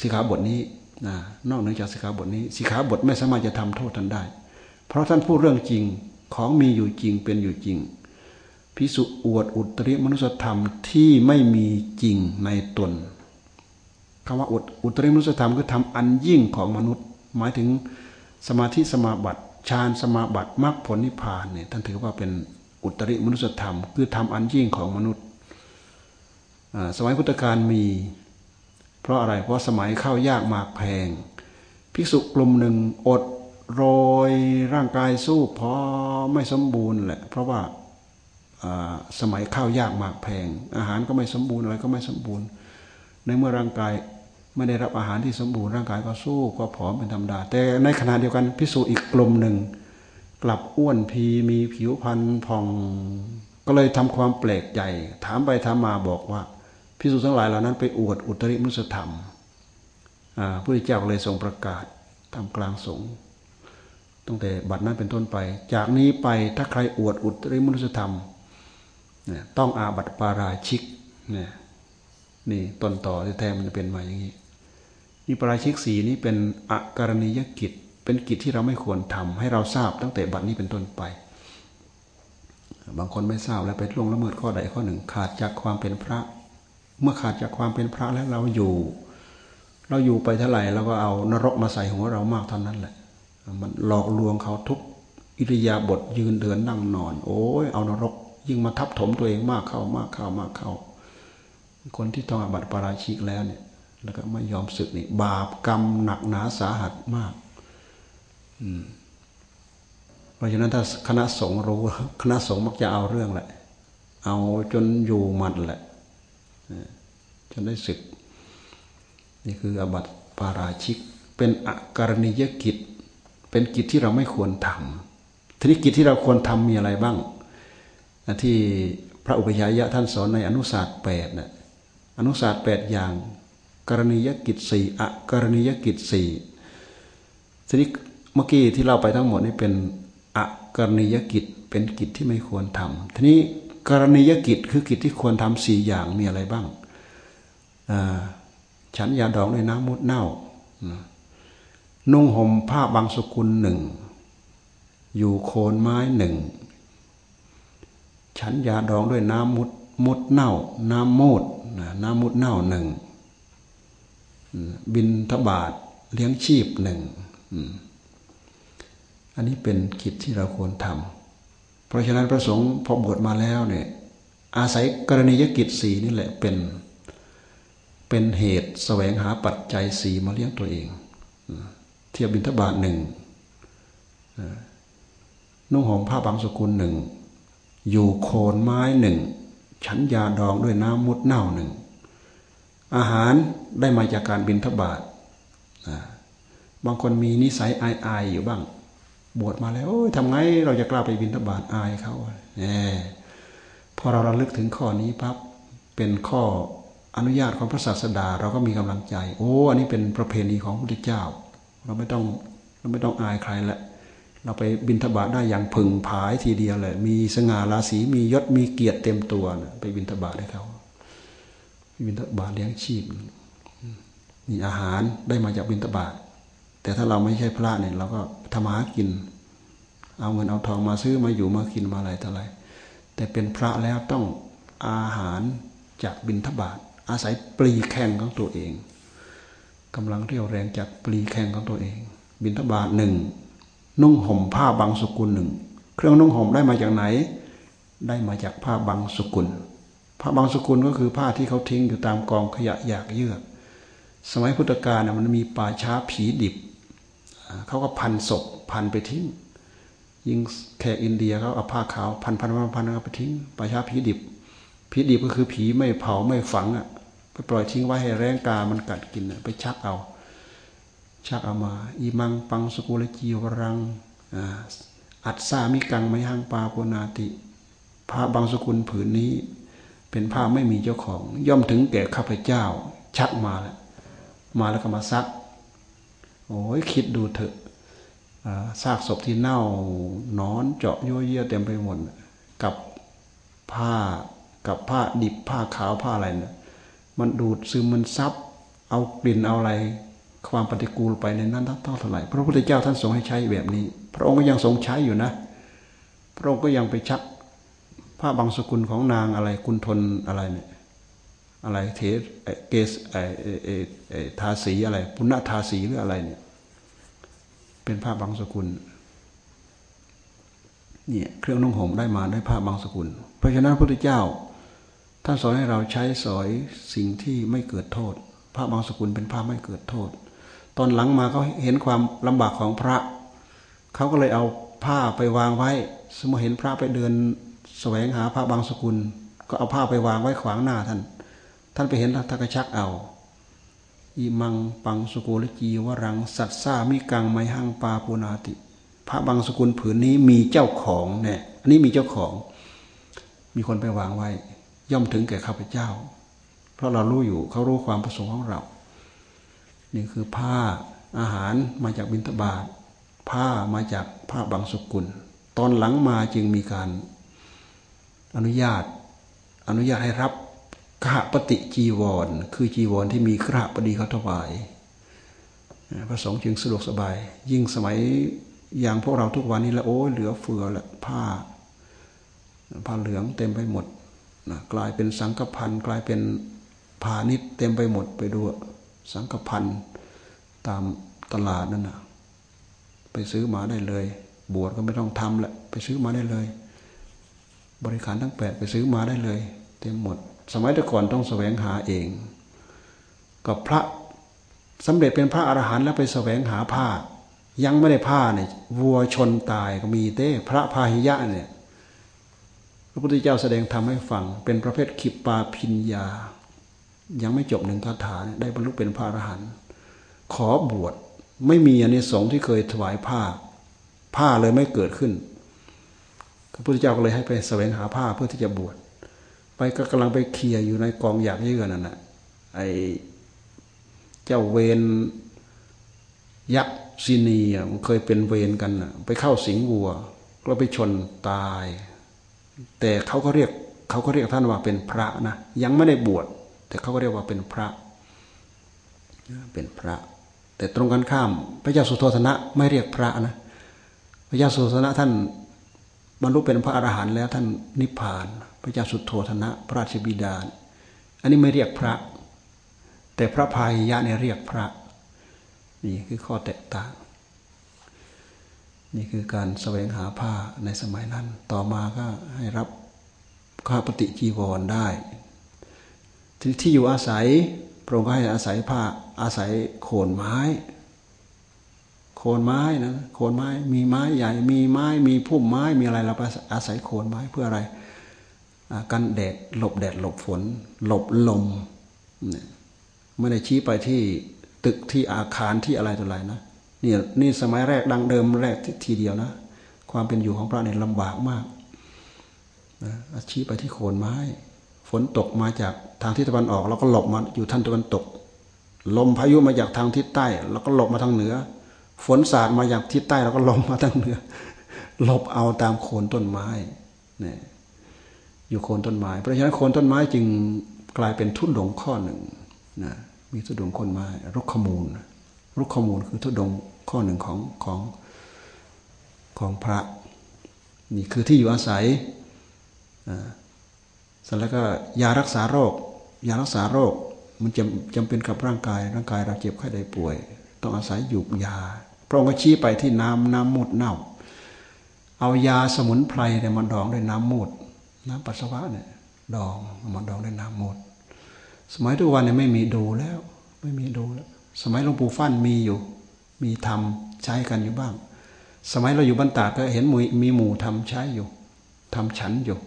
สิกขาบทนี้นะนอกเหนือจากสิกขาบทนี้สิกขาบทไม่สามารถจะทำโทษท่านได้ เพราะท่านพูดเรื่องจริงของมีอยู่จริงเป็นอยู่จริงพิสุอวดอุตริมนุสธรรมที่ไม่มีจริงในตนคำว่าอุอุตริมนุสธรรมคือทำอันยิ่งของมนุษย์ หมายถึงสมาธิสมาบัติฌานสมาบัติมรรคผลนิพพานเนี่ยท่านถือว่าเป็นอุตริมนุสธรรม คือทำอันยิ่งของมนุษย์สมัยพุทธกาลมี เพราะอะไรเพราะสมัยเข้ายากมากแพง ภิกษุกลุ่มหนึ่งอด โรยร่างกายสู้พอไม่สมบูรณ์แหละ เพราะว่าสมัยข้าวยากมากแพง อาหารก็ไม่สมบูรณ์อะไรก็ไม่สมบูรณ์ ในเมื่อร่างกายไม่ได้รับอาหารที่สมบูรณ์ร่างกายก็สู้ก็ผอมเป็นธรรมดา แต่ในขณะเดียวกันพิสูจน์อีกกลุ่มหนึ่ง กลับอ้วนพีมีผิวพรรณผ่อง ก็เลยทำความแปลกใจถามไปถามมาบอกว่าพิสูจน์ทั้งหลายเหล่านั้นไปอวดอุตริมุสธรรมพระพุทธเจ้าเลยทรงประกาศทำกลางสงฆ์ ตั้งแต่บัดนั้นเป็นต้นไป จากนี้ไปถ้าใครอวดอุตริมุสธรรมเนี่ยต้องอาบัติปาราชิกเนี่ยนี่ต้นต่อแท้มันจะเป็นมาอย่างนี้นี่ปาราชิกสีนี้เป็นอาการณียกิจ เป็นกิจที่เราไม่ควรทำให้เราทราบตั้งแต่บัดนี้เป็นต้นไป บางคนไม่ทราบแล้วไปล่วงละเมิดข้อใดข้อหนึ่ง ขาดจากความเป็นพระ เมื่อขาดจากความเป็นพระแล้วเราอยู่ เราอยู่ไปเท่าไหร่เราก็เอานรกมาใส่หัวเรามากเท่านั้นแหละ มันหลอกลวงเขาทุกอิริยาบถยืนเดินนั่งนอน โอ้ยเอานรก ยิ่งมาทับถมตัวเองมากเข้ามากเข้ามากเข้า คนที่ต้องอบัติปาราชิกแล้วเนี่ย แล้วก็ไม่ยอมศึกนี่บาปกรรมหนักหนาสาหัสมาก อืมเพราะฉะนั้นถ้าคณะสงฆ์รู้คณะสงฆ์มักจะเอาเรื่องแหละ เอาจนอยู่มันแหละจนได้ศึก นี่คืออบัติปาราชิก เป็นอการณียกิจ เป็นกิจที่เราไม่ควรทำทีนี้กิจที่เราควรทำมีอะไรบ้างที่พระอุปยายะท่านสอนในอนุศาสตร์แปดนะอนุศาสตร์แปดอย่าง กรณียกิจสี่อกรณียกิจสี่ทีนี้เมื่อกี้ที่เราไปทั้งหมดนี่เป็นอกรณียกิจเป็นกิจที่ไม่ควรทำทีนี้กรณียกิจคือกิจที่ควรทำสี่อย่างมีอะไรบ้างฉันยาดองในน้ำมุดเน่า นุ่งห่มผ้าบางสกุลหนึ่ง อยู่โคนไม้หนึ่ง ฉันยาดองด้วยน้ำมุดมุดเน่า น้ำมูดน้ำมุดเน่าหนึ่ง บินทบาทเลี้ยงชีพหนึ่ง อันนี้เป็นกิจที่เราควรทำ เพราะฉะนั้นพระสงฆ์พอบวชมาแล้วเนี่ยอาศัยกรณียกิจสีนี่แหละเป็น เป็นเหตุแสวงหาปัจจัยสีมาเลี้ยงตัวเอง เทียบบินทบาทหนึ่งนุ่งห่มผ้าบางสกุลหนึ่ง อยู่โคนไม้หนึ่ง ฉันยาดองด้วยน้ำมุดเน่าหนึ่ง อาหารได้มาจากการบินทบาทบางคนมีนิสัยอายอายอยู่บ้าง บวชมาแล้วทำไงเราจะกล้าไปบินทบาทอายเขาแหมพอเราระลึกถึงข้อนี้ปั๊บเป็นข้ออนุญาตของพระศาสดา เราก็มีกำลังใจ โอ้ อันนี้เป็นประเพณีของพระพุทธเจ้า เราไม่ต้องเราไม่ต้องอายใครละเราไปบินทบาทได้อย่างพึงผายทีเดียวเลย มีสง่าราศีมียศมีเกียรติเต็มตัวนะไปบินทบาทให้เขาบินทบาทเลี้ยงชีพมีอาหารได้มาจากบินทบาทแต่ถ้าเราไม่ใช่พระเนี่ยเราก็ทำหากิน เอาเงินเอาทองมาซื้อมาอยู่มากินมาอะไรต่ออะไร แต่เป็นพระแล้วต้องอาหารจากบินทบาทอาศัยปลีแข่งของตัวเอง กำลังเรี่ยวแรงจากปลีแข่งของตัวเอง บินทบาทหนึ่งนุ่งห่มผ้าบางสกุลหนึ่งเครื่องนุ่งห่มได้มาจากไหน ได้มาจากผ้าบางสกุล ผ้าบางสกุลก็คือผ้าที่เขาทิ้งอยู่ตามกองขยะอยากเยือกสมัยพุทธกาลมันมีป่าช้าผีดิบเขาก็พันศพพันไปทิ้ง ยิงแค่อินเดียเขาเอาผ้าขาวพันพันพันพันไปทิ้งป่าช้าผีดิบผีดิบก็คือผีไม่เผาไม่ฝังอะ ไปปล่อยทิ้งไว้ให้แรงกามันกัดกินไปชักเอา ชักเอามา อีมังปังสกุลจีวรังอัดซามิกังไมหังปาปนาติผ้าบางสกุลผืนนี้ เป็นผ้าไม่มีเจ้าของ ย่อมถึงแก่ข้าพเจ้า ชักมาแล้วมาแล้วก็มาซัก โอ้ยคิดดูเถอะซากศพที่เน่าหนอนเจาะยั้วเยี้ยเต็มไปหมดกับผ้ากับผ้าดิบผ้าขาวผ้าอะไรเนี่ย มันดูดซึมมันซับ เอากลิ่นเอาอะไร ความปฏิกูลไปในนั้นเท่าเท่าไหร่พระพุทธเจ้าท่านทรงให้ใช้แบบนี้ พระองค์ก็ยังทรงใช้อยู่นะ พระองค์ก็ยังไปชักผ้าบังสุกุลของนางอะไรคุณทนอะไรเนี่ยอะไรเทสเกสไอทาสีอะไรปุณณทาสีหรืออะไรเนี่ย เป็นผ้าบางสกุลเนี่ยเครื่องนุ่งห่มได้มาได้ผ้าบางสกุล เพราะฉะนั้นพระพุทธเจ้า ท่านสอนให้เราใช้สอยสิ่งที่ไม่เกิดโทษผ้าบางสกุลเป็นผ้าไม่เกิดโทษ ตอนหลังมาเขาเห็นความลำบากของพระ เขาก็เลยเอาผ้าไปวางไว้ สมมติเห็นพระไปเดินแสวงหาผ้าบางสกุล ก็เอาผ้าไปวางไว้ขวางหน้าท่าน ท่านไปเห็นท่านก็ชักเอาอิมังปังสุกุลจีวรัง สัตซามิกังไมหังปาปูนาติ พระบางสกุลผืนนี้มีเจ้าของเนี่ย อันนี้มีเจ้าของ มีคนไปวางไว้ ย่อมถึงแก่ข้าพเจ้า เพราะเรารู้อยู่เขารู้ความประสงค์ของเรา นี่คือผ้าอาหารมาจากบิณฑบาตผ้ามาจากผ้าบางสกุล ตอนหลังมาจึงมีการอนุญาต อนุญาตให้รับขหปฏิจีวร คือจีวรที่มีขหปดีเขาถวายพระสงฆ์จึงสะดวกสบาย ยิ่งสมัยอย่างพวกเราทุกวันนี้แล้วโอ้ยเหลือเฟือละผ้าผ้าเหลืองเต็มไปหมด นะกลายเป็นสังกพันกลายเป็นผานิดเต็มไปหมดไปดูสังกพันตามตลาดนั่นนะไปซื้อมาได้เลย บวชก็ไม่ต้องทำแหละไปซื้อมาได้เลย บริการทั้งแปดไปซื้อมาได้เลย เต็มหมด สมัยแต่ก่อนต้องแสวงหาเอง กับพระสำเร็จเป็นพระอรหันต์แล้วไปแสวงหาผ้า ยังไม่ได้ผ้าเนี่ยวัวชนตายก็มีเต้พระพาหิยะเนี่ย พระพุทธเจ้าแสดงทำให้ฟัง เป็นประเภทขิปปาพิญญา ยังไม่จบหนึ่งคาถาได้บรรลุเป็นพระอรหันต์ขอบวชไม่มีอันนี้สงที่เคยถวายผ้า ผ้าเลยไม่เกิดขึ้นพระพุทธเจ้าก็เลยให้ไปแสวงหาผ้าเพื่อที่จะบวชไปก็กำลังไปเคลียอยู่ในกองอยากเยื่อนั่นแหะไอเจ้าเวนยักษ์ซีนีอะมันเคยเป็นเวนกันอะ ไปเข้าสิงวัว ก็ไปชนตาย แต่เขาก็เรียกเขาก็เรียกท่านว่าเป็นพระนะยังไม่ได้บวชแต่เขาก็เรียกว่าเป็นพระเป็นพระ แต่ตรงกันข้าม พระเจ้าสุโธธนะไม่เรียกพระนะพระเจ้าสุโธธนะท่านบรรลุเป็นพระอรหันต์แล้วท่านนิพพาน พระเจ้าสุโทธนะพระราชบิดาอันนี้ไม่เรียกพระ แต่พระพายยะเนี่ยเรียกพระ นี่คือข้อแตกต่าง นี่คือการแสวงหาผ้าในสมัยนั้น ต่อมาก็ให้รับข้าปฏิจีวรได้ ที่ที่อยู่อาศัยพระองค์ก็ให้อาศัยผ้าอาศัยโคนไม้ โคนไม้นะโคนไม้ มีไม้ใหญ่ มีไม้ มีพุ่มไม้ มีอะไรเราอาศัยโคนไม้เพื่ออะไรกันแดดหลบแดดหลบฝน หลบลมไม่ได้ชี้ไปที่ตึกที่อาคารที่อะไรต่ออะไรนะ นี่นี่สมัยแรกดังเดิมแรกทีเดียวนะ ความเป็นอยู่ของพระเนี่ยลำบากมากนะชี้ไปที่โคนไม้ ฝนตกมาจากทางทิศตะวันออก แล้วก็หลบมาอยู่ท่างตะวันตก ลมพายุมาจากทางทิศใต้ แล้วก็หลบมาทางเหนือ ฝนสาดมาจากทิศใต้แล้วก็ลมมาทางเหนือหลบเอาตามโคนต้นไม้เนี่ยอยู่โคนต้นไม้ เพราะฉะนั้นโคนต้นไม้จึงกลายเป็นทุนดงข้อหนึ่งนะมีทุดงคนไม้รกขมูล รุกขมูลคือทุดงข้อหนึ่งของของของพระนี่คือที่อยู่อาศัยเสร็จแล้วก็ยารักษาโรค ยารักษาโรคมันจำจำเป็นกับร่างกาย ร่างกายเราเจ็บไข้ได้ป่วย ต้องอาศัยหยุกยาพระองค์ก็ชี้ไปที่น้ำน้ำมูดเน่า เอายาสมุนไพรเนี่ยมาดองด้วยน้ำมูด น้ำปัสสาวะเนี่ยดองมาดองด้วยน้ำหมดสมัยทุกวันเนี่ยไม่มีดูแล้วไปไม่มีดูแล้ว สมัยหลวงปู่ฟั่นมีอยู่ มีทำใช้กันอยู่บ้าง สมัยเราอยู่บรรดาก็เห็นมีมีหมู่ทำใช้อยู่ทำฉันอยู่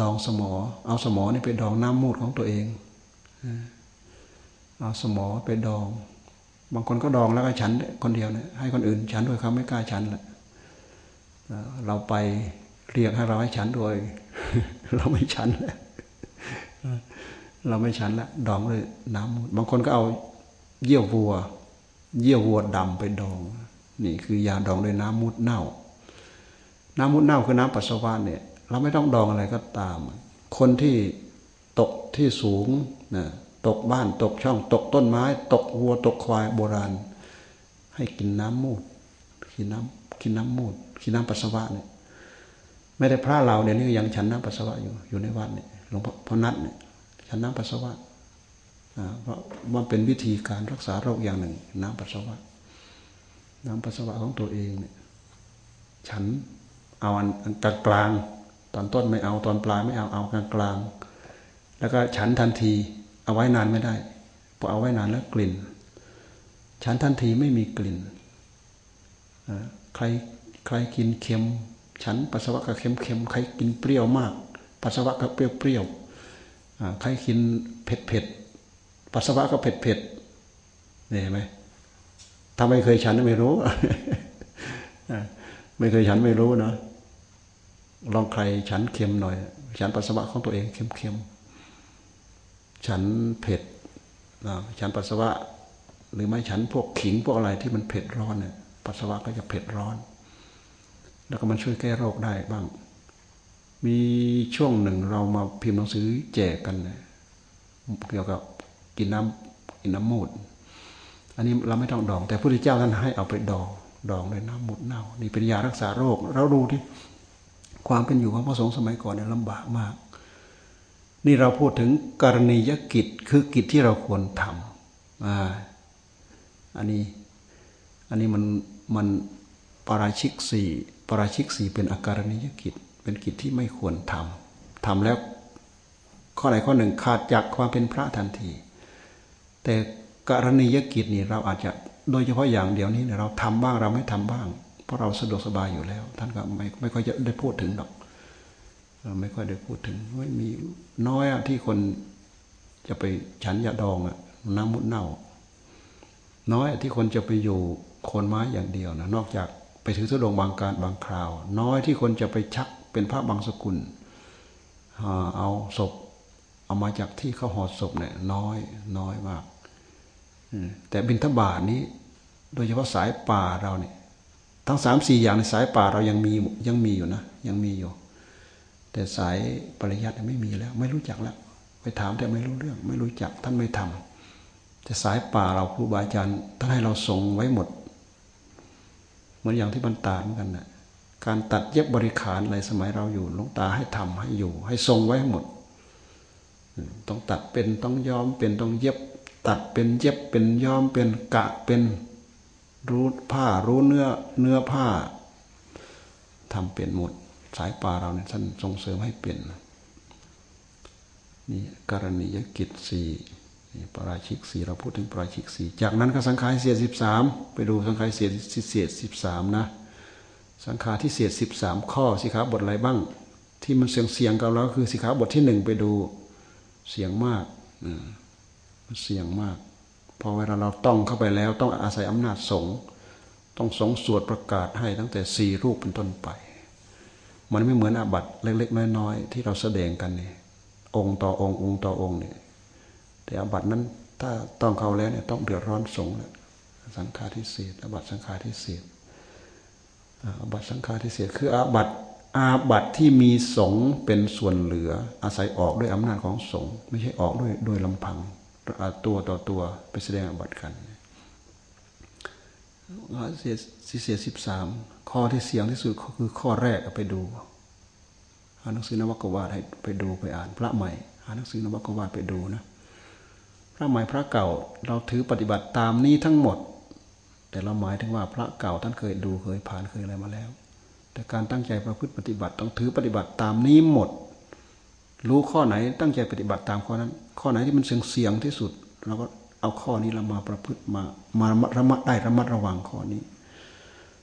ดองสมอ เอาสมอนี่ไปดองน้ำมูดของตัวเอง เอาสมอไปดอง บางคนก็ดองแล้วก็ฉันคนเดียวเนี่ยให้คนอื่นฉันด้วยเขาไม่กล้าฉันแหละเราไปเรียกให้เราให้ฉันด้วย เราไม่ฉันแล้ว เราไม่ฉันละดองเลยน้ำมูดบางคนก็เอาเยี่ยววัว เยี่ยววัวดำไปดอง นี่คือยาดองด้วยน้ำมุดเน่า น้ำมุดเน่าคือน้ำปัสสาวะเนี่ย เราไม่ต้องดองอะไรก็ตาม คนที่ตกที่สูงนะตกบ้านตกช่องตกต้นไม้ ตกวัวตกควายโบราณ ให้กินน้ำมูดกินน้ำกินน้ำมูดกินน้ำปัสสาวะเนี่ยไม่ได้พระเราเนี่ยนี่ยังฉันน้ำปัสสาวะอยู่อยู่ในวัดเนี่ยหลวงพ่อนัทเนี่ย ฉันน้ำปัสสาวะเพราะมันเป็นวิธีการรักษาโรคอย่างหนึ่ง น้ำปัสสาวะ น้ำปัสสาวะของตัวเองเนี่ยฉันเอาอันกลางกลางตอนต้นไม่เอาตอนปลายไม่เอาเอากลางกลางแล้วก็ฉันทันที เอาไว้นานไม่ได้พอเอาไว้นานแล้วกลิ่น ฉันทันทีไม่มีกลิ่นใครใครกินเค็ม ฉันปัสสาวะก็เค็มเค็มใครกินเปรี้ยวมาก ปัสสาวะก็เปรี้ยวเปรี้ยว ใครกินเผ็ดเผ็ดปัสสาวะก็เผ็ดเผ็ดนี่เห็นไหมถ้าไม่เคยฉันไม่รู้ไม่เคยฉันไม่รู้เนาะลองใครฉันเค็มหน่อย ฉันปัสสาวะของตัวเองเค็มเค็มฉันเผ็ดฉันปัสสาวะ หรือไม่ฉันพวกขิงพวกอะไรที่มันเผ็ดร้อนเนี่ยปัสสาวะก็จะเผ็ดร้อน แล้วก็มันช่วยแก้โรคได้บ้าง มีช่วงหนึ่งเรามาพิมพ์หนังสือแจกกันเกี่ยวกับกินน้ำกินน้ำมูด อันนี้เราไม่ต้องดอง แต่พระพุทธเจ้าท่านให้เอาไปดองดองด้วยน้ำมูดเน่า นี่เป็นยารักษาโรค เราดูที่ความเป็นอยู่ของพระสงฆ์สมัยก่อนเนี่ยลำบากมาก นี่เราพูดถึงกรณียกิจคือกิจที่เราควรทำอ่าอันนี้อันนี้มันมันปราชิกสี่ปราชิกสี่เป็นอาการณียกิจ เป็นกิจที่ไม่ควรทำทำแล้วข้อไหนข้อหนึ่งขาดจากความเป็นพระทันที แต่กรณียกิจนี่เราอาจจะโดยเฉพาะอย่างเดียวนี้เราทำบ้างเราไม่ทำบ้าง เพราะเราสะดวกสบายอยู่แล้ว ท่านก็ไม่ไม่ค่อยจะได้พูดถึงหรอกเราไม่ค่อยได้พูดถึงไม่มีน้อยอะที่คนจะไปฉันยาดองอะน้ำมุดเน่า น้อยที่คนจะไปอยู่โคนไม้อย่างเดียวนะนอกจากไปถือทุดงบางการบางคราว น้อยที่คนจะไปชัก เป็นพระบางสกุลเอาศพเอามาจากที่เขาห่อศพเนี่ยน้อยน้อยมากแต่บินทบาทนี้ โดยเฉพาะสายป่าเราเนี่ยทั้งสามสี่อย่างในสายป่าเรายังมียังมีอยู่นะยังมีอยู่ แต่สายปริยัติไม่มีแล้ว ไม่รู้จักแล้ว ไปถามแต่ไม่รู้เรื่อง ไม่รู้จักท่านไม่ทำแต่สายป่าเราครูบาอาจารย์ท่านให้เราส่งไว้หมด เหมือนอย่างที่บรรดาเหมือนกันน่ะ การตัดเย็บบริขารในสมัยเราอยู่หลวงตาให้ทำให้อยู่ ให้ทรงไว้หมด ต้องตัดเป็นต้องย้อมเป็นต้องเย็บ ตัดเป็นเย็บเป็นย้อมเป็นกะเป็นรู้ผ้ารู้เนื้อเนื้อผ้าทำเป็นหมด สายป่าเราเนี่ยท่านส่งเสริมให้เป็นนี่กรณียกิจสี่ปราชิกสี่เราพูดถึงปราชิกสี่จากนั้นก็สังขารเสียสิบสามไปดูสังขารเสียเสียสิบสามนะ สังขารที่เสียสิบสามข้อสิขาบทอะไรบ้าง ที่มันเสียงเสียงกับเราคือสิขาบทที่หนึ่งไปดูเสียงมากมันเสียงมาก พอเวลาเราต้องเข้าไปแล้ว ต้องอาศัยอำนาจสงต้องสงสวดประกาศให้ตั้งแต่สี่รูปเป็นต้นไป มันไม่เหมือนอาบัตเล็ก ๆ น้อยๆที่เราแสดงกันเนี่ยองค์ต่อองค์องค์ต่อองค์เนี่ยแต่อาบัตนั้นถ้าต้องเข้าแล้วเนี่ยต้องเดือดร้อนสงแล้วสังฆาทิเศษอาบัตสังฆาทิเศษ อาบัตสังฆาทิเศษคืออาบัตอาบัตที่มีสงเป็นส่วนเหลือ อาศัยออกด้วยอำนาจของสงไม่ใช่ออกด้วยโดยลำพังตัวต่อตัวไปแสดงอาบัตกันเสียเสียสิบสามข้อที่เสียงที่สุดคือข้อแรกไปดูหาหนังสือนวกวาดให้ไปดูไปอ่าน พระใหม่หาหนังสือนวกวาดไปดูนะพระใหม่พระเก่าเราถือปฏิบัติตามนี้ทั้งหมด แต่เราหมายถึงว่าพระเก่าท่านเคยดูเคยผ่านเคยอะไรมาแล้ว แต่การตั้งใจประพฤติปฏิบัติต้องถือปฏิบัติตามนี้หมด รู้ข้อไหนตั้งใจปฏิบัติตามข้อนั้น ข้อไหนที่มันเสี่ยงเสี่ยงที่สุดเราก็เอาข้อนี้เรามาประพฤติมามาระมัดได้ระมัดระวังข้อนี้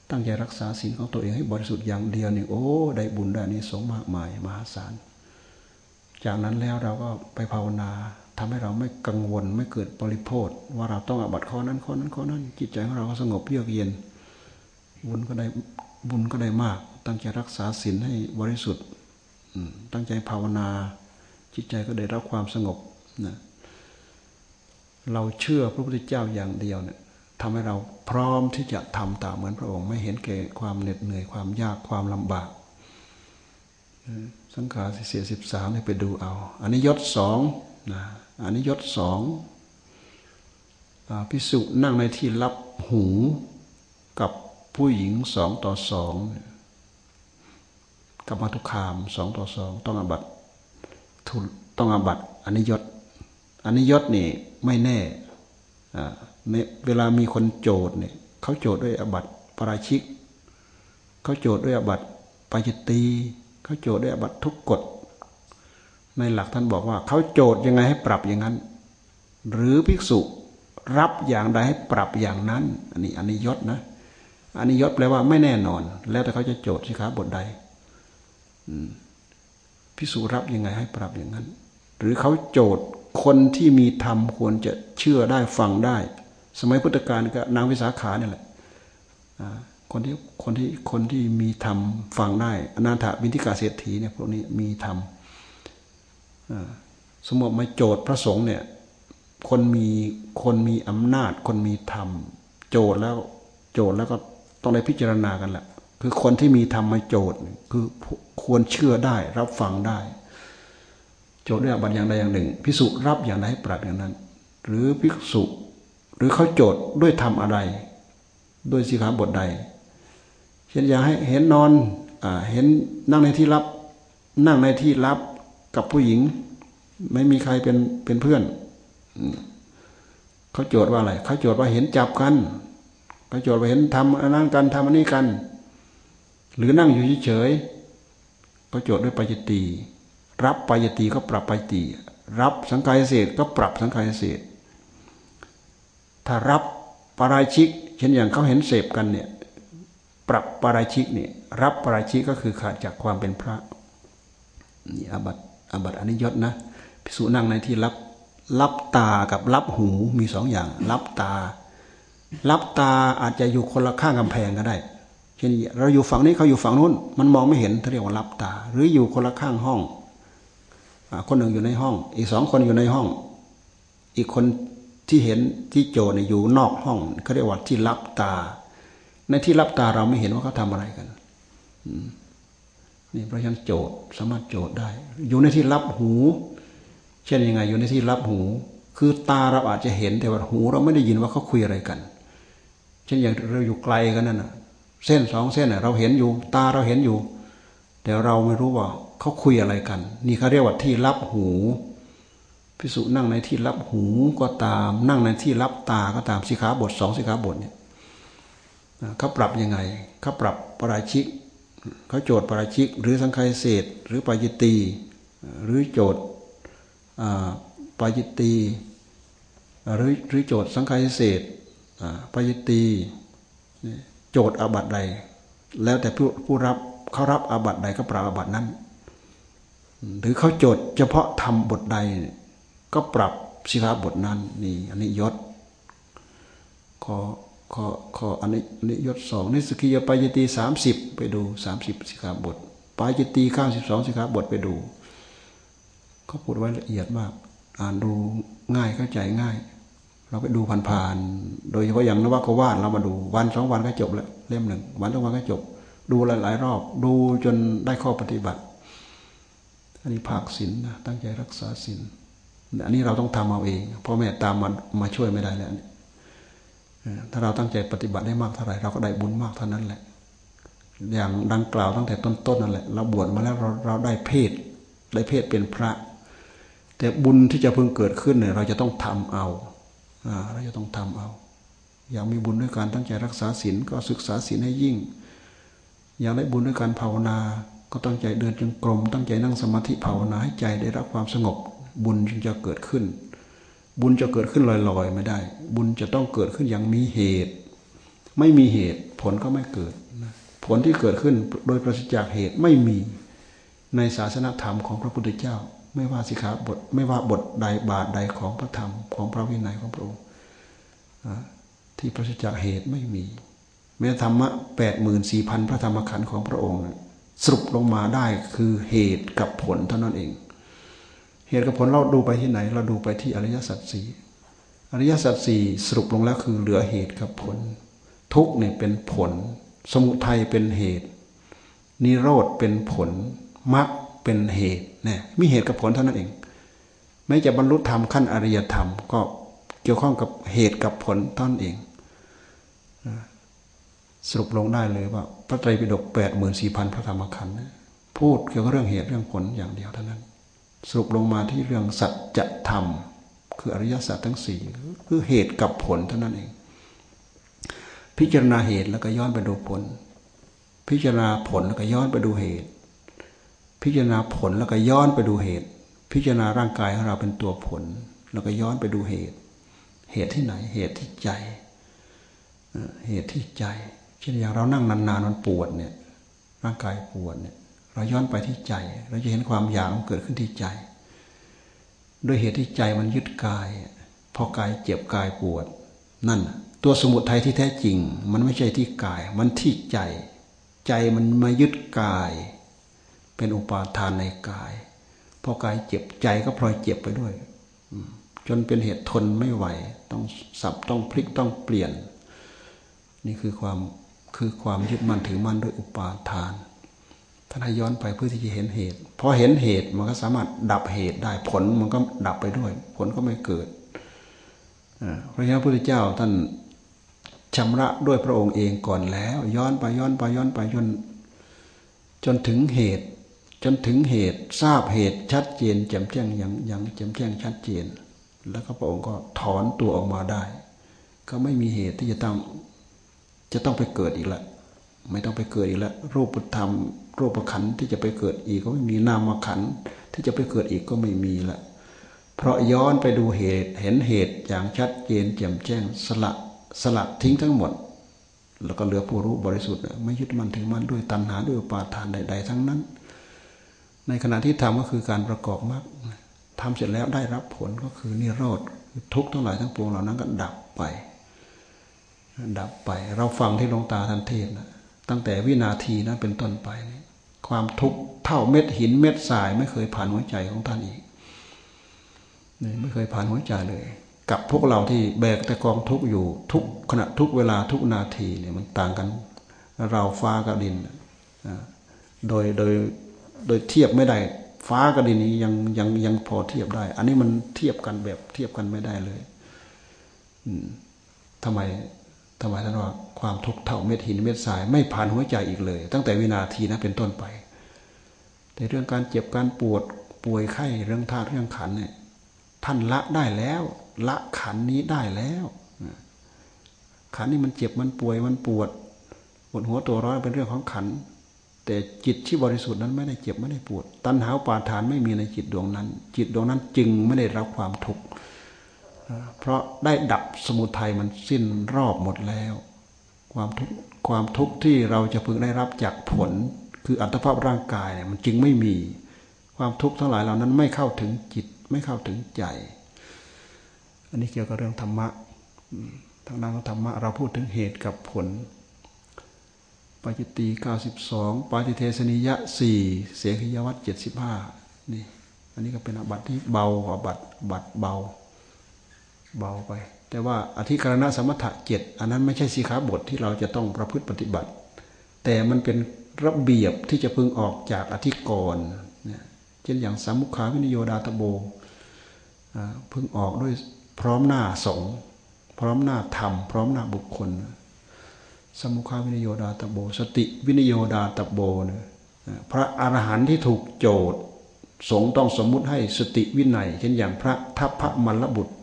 ตั้งใจรักษาศีลของตัวเองให้บริสุทธิ์อย่างเดียวนี่โอ้ได้บุญได้นี้สงมากมายมหาศาลจากนั้นแล้วเราก็ไปภาวนา ทำให้เราไม่กังวลไม่เกิดปริโภทว่าเราต้องอบัตข้อนั้นข้อนั้นข้อนั้น จิตใจของเราก็สงบเยือกเย็น บุญก็ได้บุญก็ได้มาก ตั้งใจรักษาศีลให้บริสุทธิ์ตั้งใจภาวนา จิตใจก็ได้รับความสงบนะเราเชื่อพระพุทธเจ้าอย่างเดียวเนี่ยทำให้เราพร้อมที่จะทำตามเหมือนพระองค์ไม่เห็นแก่ความเหน็ดเหนื่อยความยากความลำบากสังขารเสียสิบสามไปดูเอา อันนี้ยศสองนะ อันนี้ยศสองพิสุนั่งในที่รับหูกับผู้หญิงสองต่อสองกับมาทุคามสองต่อสองต้องอบัตทุต้องอบัตอันนี้ยศอันนี้ยศนี่ไม่แน่เวลามีคนโจทย์เนี่ยเขาโจทย์ด้วยอบัตปราชิก เขาโจทย์ด้วยอบัตปายตีเขาโจทย์ด้วยอบัตทุกกฎ ในหลักท่านบอกว่าเขาโจทย์ยังไงให้ปรับอย่างนั้น หรือภิกษุรับอย่างใดให้ปรับอย่างนั้น อันนี้อันนี้ยศนะอันนี้ยศแปลว่าไม่แน่นอน แล้วแต่เขาจะโจทย์สิครับบทใดภิกษุรับยังไงให้ปรับอย่างนั้น หรือเขาโจทย์คนที่มีธรรมควรจะเชื่อได้ฟังได้ สมัยพุทธกาลก็นางวิสาขาเนี่ยแหละคนที่คนที่คนที่มีธรรมฟังได้อนาถบินทิกาเศรษฐีเนี่ยพวกนี้มีธรรม สมมติมาโจทย์พระสงฆ์เนี่ย คนมีคนมีอำนาจ คนมีธรรม โจทย์แล้วโจทย์แล้วก็ต้องได้พิจารณากันแหละคือคนที่มีธรรมมาโจทย์คือควรเชื่อได้ รับฟังได้ โจทย์ด้วยบัตรอย่างใดอย่างหนึ่งพิสุรับอย่างใดให้ปรับอย่างนั้น หรือภิกษุหรือเขาโจทย์ด้วยทำอะไร ด้วยสิขาบทใดเช่นอย่างให้เห็นนอนอเห็นนั่งในที่รับ นั่งในที่รับ กับผู้หญิง ไม่มีใครเป็นเป็นเพื่อนเขาโจทย์ว่าอะไรเขาโจทย์ว่าเห็นจับกันเขาโจทย์ว่าเห็นทำอันนั้นกันทำอันนี้กัน หรือนั่งอยู่เฉยๆเขาโจทย์ด้วยปัจจตีรับปายตีก็ปรับปายตีรับสังกายเศษก็ปรับสังกายเศษถ้ารับปาราชิก เช่นอย่างเขาเห็นเสพกันเนี่ย ปรับปาราชิกเนี่ย รับปาราชิกก็คือขาดจากความเป็นพระนี่อาบัต อาบัตอนิยตนะพิสูจนั่งในที่รับรับตากับรับหูมีสองอย่าง รับตา รับตาอาจจะอยู่คนละข้างกำแพงก็ได้ เช่นเราอยู่ฝั่งนี้เขาอยู่ฝั่งนู้น มันมองไม่เห็นเขาเรียกว่ารับตา หรืออยู่คนละข้างห้องคนหนึ่งอยู่ในห้อง อีกสองคนอยู่ในห้อง อีกคนที่เห็นที่โจเนี่ยอยู่นอกห้องเขาเรียกว่าที่รับตา ในที่รับตาเราไม่เห็นว่าเขาทาอะไรกัน นี่เพราะฉะนั้นโจทย์สามารถโจทย์ได้ อยู่ในที่รับหู เช่นยังไง อยู่ในที่รับหู คือตาเราอาจจะเห็นแต่ว่าหู เราไม่ได้ยินว่าเขาคุยอะไรกัน เช่นอย่างเราอยู่ไกลกันนั่นน่ะ เส้นสองเส้นเราเห็นอยู่ ตาเราเห็นอยู่ แต่เราไม่รู้ว่าเขาคุยอะไรกัน นี่เขาเรียกว่าที่รับหูพิสุนั่งในที่รับหูก็ตาม นั่งในที่รับตาก็ตามสิขาบทสองสิขาบทเนี่ยเขาปรับยังไงเขาปรับปราชิก เขาโจทย์ปราชิก หรือสังคายเศษหรือปาจิตีหรือโจทย์ปาจิตีหรือหรือโจทย์สังคายเศษปาจิตีโจทย์อาบัตใด แล้วแต่ผู้ผู้รับเขารับอาบัตใดก็ปรับอาบัตนั้น หรือเขาโจทย์เฉพาะทำบทใด ก็ปรับสิขาบทนั้นนี่อันนี้ยศขอ ขอขออันนี้อันนี้ยศสองนิสกิยปายตีสามสิบไปดูสามสิบสิกขาบทปายตีข้าสิบสองสิกขาบทไปดูเขาพูดไว้ละเอียดมาก อ่านดูง่ายเข้าใจง่าย เราไปดูผ่านๆโดยเฉพาะอย่างนวกวาดเรามาดูวันสองวันก็จบแล้วเล่มหนึ่งวันสองวันก็จบ ดูหลายๆรอบ ดูจนได้ข้อปฏิบัติ อันนี้ภาคศีลนะตั้งใจรักษาศีลอันนี้เราต้องทำเอาเองพ่อแม่ตามมามาช่วยไม่ได้แล้ว ถ้าเราตั้งใจปฏิบัติได้มากเท่าไหร่เราก็ได้บุญมากเท่านั้นแหละ อย่างดังกล่าวตั้งแต่ต้นๆนั่นแหละเราบวชมาแล้วเราเราได้เพศได้เพศเป็นพระ แต่บุญที่จะเพิ่งเกิดขึ้นเนี่ยเราจะต้องทำเอาเราจะต้องทำเอา อยากมีบุญด้วยการตั้งใจรักษาศีลก็ศึกษาศีลให้ยิ่ง อยากได้บุญด้วยการภาวนาก็ตั้งใจเดินจงกรมตั้งใจนั่งสมาธิภาวนาให้ใจได้รับความสงบบุญจึงจะเกิดขึ้น บุญจะเกิดขึ้นลอยๆไม่ได้ บุญจะต้องเกิดขึ้นอย่างมีเหตุ ไม่มีเหตุ ผลก็ไม่เกิด ผลที่เกิดขึ้นโดยประสิทจากเหตุไม่มีในศาสนธรรมของพระพุทธเจ้า ไม่ว่าสิขาบทไม่ว่าบทใดบาทใดของพระธรรมของพระวินัยของพระองค์ที่ประสิทธิจากเหตุไม่มี แม้ธรรมะแปดหมื่นสี่พันพระธรรมขันธ์ของพระองค์ สรุปลงมาได้คือเหตุกับผลเท่านั้นเอง เหตุกับผลเราดูไปที่ไหน เราดูไปที่อริยสัจสี่อริยสัจสี่สรุปลงแล้วคือเหลือเหตุกับผล ทุกเนี่ยเป็นผล สมุทัยเป็นเหตุ นิโรธเป็นผลมรรคเป็นเหตุเนี่ยมีเหตุกับผลเท่านั้นเองไม่จะบรรลุธรรมขั้นอริยธรรม ก็เกี่ยวข้องกับเหตุกับผลท่านเองสรุปลงได้เลยว่า พระไตรปิฎกแปดหมื่นสี่พันพระธรรมขันธ์พูดเกี่ยวกับเรื่องเหตุเรื่องผลอย่างเดียวเท่านั้น สรุปลงมาที่เรื่องสัจธรรม คืออริยสัจทั้งสี่คือเหตุกับผลเท่านั้นเอง พิจารณาเหตุแล้วก็ย้อนไปดูผล พิจารณาผลแล้วก็ย้อนไปดูเหตุ พิจารณาผลแล้วก็ย้อนไปดูเหตุ พิจารณาร่างกายของเราเป็นตัวผล แล้วก็ย้อนไปดูเหตุ เหตุที่ไหนเหตุที่ใจ เหตุที่ใจ เช่นอย่างเรานั่งนานๆมันปวดเนี่ยร่างกายปวดเนี่ย เราย้อนไปที่ใจ เราจะเห็นความอยากมันเกิดขึ้นที่ใจโดยเหตุที่ใจมันยึดกาย พอกายเจ็บกายปวด นั่น ตัวสมุทัยที่แท้จริง มันไม่ใช่ที่กาย มันที่ใจ ใจมันมายึดกาย เป็นอุปาทานในกาย พอกายเจ็บใจก็พลอยเจ็บไปด้วยจนเป็นเหตุทนไม่ไหว ต้องสับต้องพลิกต้องเปลี่ยน นี่คือความคือความยึดมั่นถือมั่นด้วยอุปาทาน ท่านให้ย้อนไปเพื่อที่จะเห็นเหตุพอเห็นเหตุมันก็สามารถดับเหตุได้ผลมันก็ดับไปด้วย ผลก็ไม่เกิดพระเจ้าพุทธเจ้าท่านชำระด้วยพระองค์เองก่อนแล้ว ย้อนไปย้อนไปย้อนไปจนจนถึงเหตุ จนถึงเหตุทราบเหตุชัดเจนแจ่มแจ้งอย่างอย่างแจ่มแจ้งชัดเจน แล้วก็พระองค์ก็ถอนตัวออกมาได้ ก็ไม่มีเหตุที่จะต้องจะต้องไปเกิดอีกละ ไม่ต้องไปเกิดอีกล้วรูปธรรม รูปขันที่จะไปเกิดอีกก็ไม่มีนามขันที่จะไปเกิดอีกก็ไม่มีละ เพราะย้อนไปดูเหตุเห็นเหตุอย่างชัดเจนแจ่มแจ้งสละสละทิ้งทั้งหมด แล้วก็เหลือผู้รู้บริสุทธิ์ไม่ยึดมั่นถือมั่นด้วยตัณหาด้วยปาทานใด ๆ ทั้งนั้น ในขณะที่ทำก็คือการประกอบมรรคทำเสร็จแล้วได้รับผลก็คือนิโรธทุกทั้งหลายทั้งปวงเหล่านั้นก็ดับไป ดับไป เราฟังที่หลวงตาท่านเทศนะตั้งแต่วินาทีนั้นเป็นต้นไป ความทุกข์เท่าเม็ดหินเม็ดทราย ไม่เคยผ่านหัวใจของท่านอีกไม่เคยผ่านหัวใจเลย กับพวกเราที่แบกแต่กองทุกข์อยู่ทุกขณะทุกเวลาทุกนาทีเนี่ยมันต่างกัน เราฟ้ากับดินโดยโดยโดยเทียบไม่ได้ฟ้ากับดินนี้ยังยังยังพอเทียบได้ อันนี้มันเทียบกันแบบเทียบกันไม่ได้เลยทำไม ทำไมท่านว่าความทุกข์เท่าเม็ดหินเม็ดทรายไม่ผ่านหัวใจอีกเลย ตั้งแต่วินาทีนั้นเป็นต้นไปแต่เรื่องการเจ็บการปวดป่วยไข้เรื่องธาตุเรื่องขันเนี่ยท่านละได้แล้ว ละขันนี้ได้แล้วขันนี้มันเจ็บมันป่วยมันปวดปวดหัวตัวร้อนเป็นเรื่องของขัน แต่จิตที่บริสุทธิ์นั้นไม่ได้เจ็บไม่ได้ปวด ตัณหาปาทานไม่มีในจิตดวงนั้น จิตดวงนั้นจึงไม่ได้รับความทุกข์ เพราะได้ดับสมุทัยมันสิ้นรอบหมดแล้ว ความทุกข์ความทุกข์ที่เราจะพึงได้รับจากผล คืออัตภาพร่างกายเนี่ยมันจึงไม่มี ความทุกข์ทั้งหลายเหล่านั้นไม่เข้าถึงจิตไม่เข้าถึงใจ อันนี้เกี่ยวกับเรื่องธรรมะทางด้านของธรรมะเราพูดถึงเหตุกับผลปาจิตีเก้าสิบสองปาจิเทสนิยะสี่เสขยวัตเจ็ดสิบห้านี่อันนี้ก็เป็นอบัตที่เบาอบัตบัตเบา เบาไป แต่ว่าอธิการณสมถะเจ็ดอันนั้นไม่ใช่สีขาบทที่เราจะต้องประพฤติปฏิบัติ แต่มันเป็นระเบียบที่จะพึงออกจากอธิกรณ์เช่นอย่างสัมมุขาวินโย ทาตัพโพพึงออกด้วยพร้อมหน้าสงฆ์พร้อมหน้าธรรม พร้อมหน้าบุคคล สัมมุขาวินโย ทาตัพโพ สติวินโย ทาตัพโพนะพระอรหันต์ที่ถูกโจทสงฆ์ต้องสมมุติให้สติวินัย เช่นอย่างพระทัพพมัลลบุตร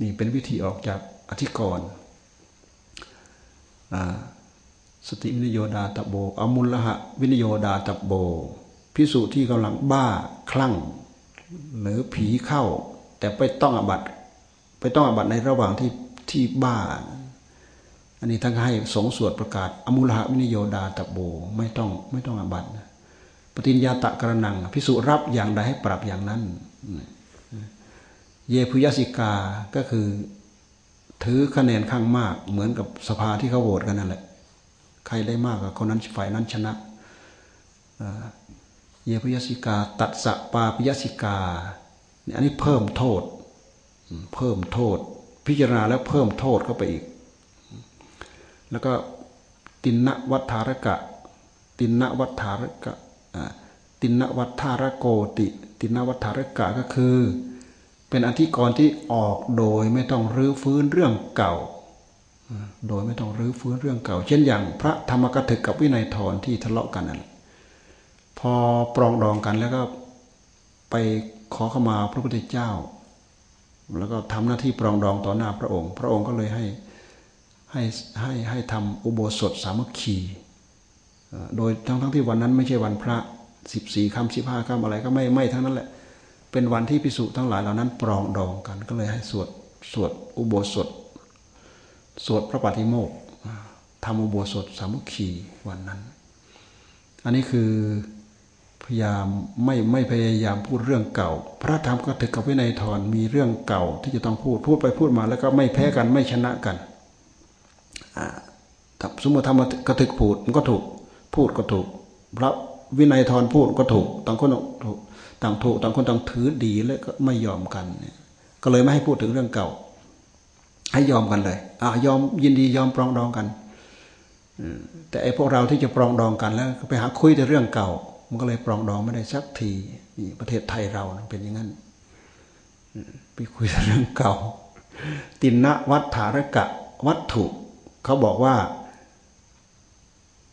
นี่เป็นวิธีออกจากอธิกรณ์สติวินโย ทาตัพโพอมุลละหะวินโยดาตโบพิสูจที่กำลังบ้าคลั่ง หรือผีเข้า แต่ไปต้องอบัตไปต้องอบัตในระหว่างที่ที่บ้า อันนี้ทั้งให้สงสวดประกาศ อมุลหะวินโยดาตะโบไม่ต้องไม่ต้องอบัตปฏิญญาตะกระนังพิสุรับอย่างใดให้ปรับอย่างนั้น เยพุยสิกาก็คือ ถือคะแนนข้างมาก เหมือนกับสภาที่เขาโหวตกันนั่นแหละ ใครได้มากกับคนนั้นฝ่ายนั้นชนะเยพยสิกา ตัดสะปาพยสิกาเนี่ยอันนี้เพิ่มโทษ เพิ่มโทษ พิจารณาแล้วเพิ่มโทษเข้าไปอีก แล้วก็ตินนวัฏารกะ ตินนวัฏารกะตินนวัฏารโกติ ตินนวัฏารกะก็คือ เป็นอธิกรณ์ที่ออกโดยไม่ต้องรื้อฟื้นเรื่องเก่า โดยไม่ต้องรื้อฟื้นเรื่องเก่า เช่นอย่างพระธรรมกถึกกับวินัยทรที่ทะเลาะกันนั่นพอปรองดองกันแล้วก็ไปขอเข้ามาพระพุทธเจ้า แล้วก็ทำหน้าที่ปรองดองต่อหน้าพระองค์ พระองค์ก็เลยให้ให้ให้ให้ทำอุโบสถสามัคคี โดยทั้งทั้งที่วันนั้นไม่ใช่วันพระสิบสี่คำสิบห้าคำอะไรก็ไม่ไม่ทั้งนั้นแหละ เป็นวันที่พิสุทั้งหลายเหล่านั้นปรองดองกัน ก็เลยให้สวดสวดอุโบสถ สวดพระปฏิโมกทำอุโบสถสามัคคีวันนั้น อันนี้คือพยายามไม่ไม่พยายามพูดเรื่องเก่า พระธรรมก็ถึกกับวินัยทรมีเรื่องเก่าที่จะต้องพูดพูดไปพูดมา แล้วก็ไม่แพ้กันไม่ชนะกันสมมติทำกระถึกพูดมันก็ถูกพูดก็ถูกพระวินัยทรพูดก็ถูกต่างคนถูก ต่างถูกต่างคนต่างถือดีแล้วก็ไม่ยอมกันเนี่ยก็เลยไม่ให้พูดถึงเรื่องเก่า ให้ยอมกันเลยอ่ายอมยินดียอมปรองดองกันแต่ไอ้พวกเราที่จะปรองดองกันแล้วไปหาคุยแต่เรื่องเก่า มันก็เลยปรองดองไม่ได้สักทีนี่ประเทศไทยเราเป็นอย่างนั้นไปคุยเรื่องเก่า ตินนะวัฏฐารกะวัตถุเขาบอกว่า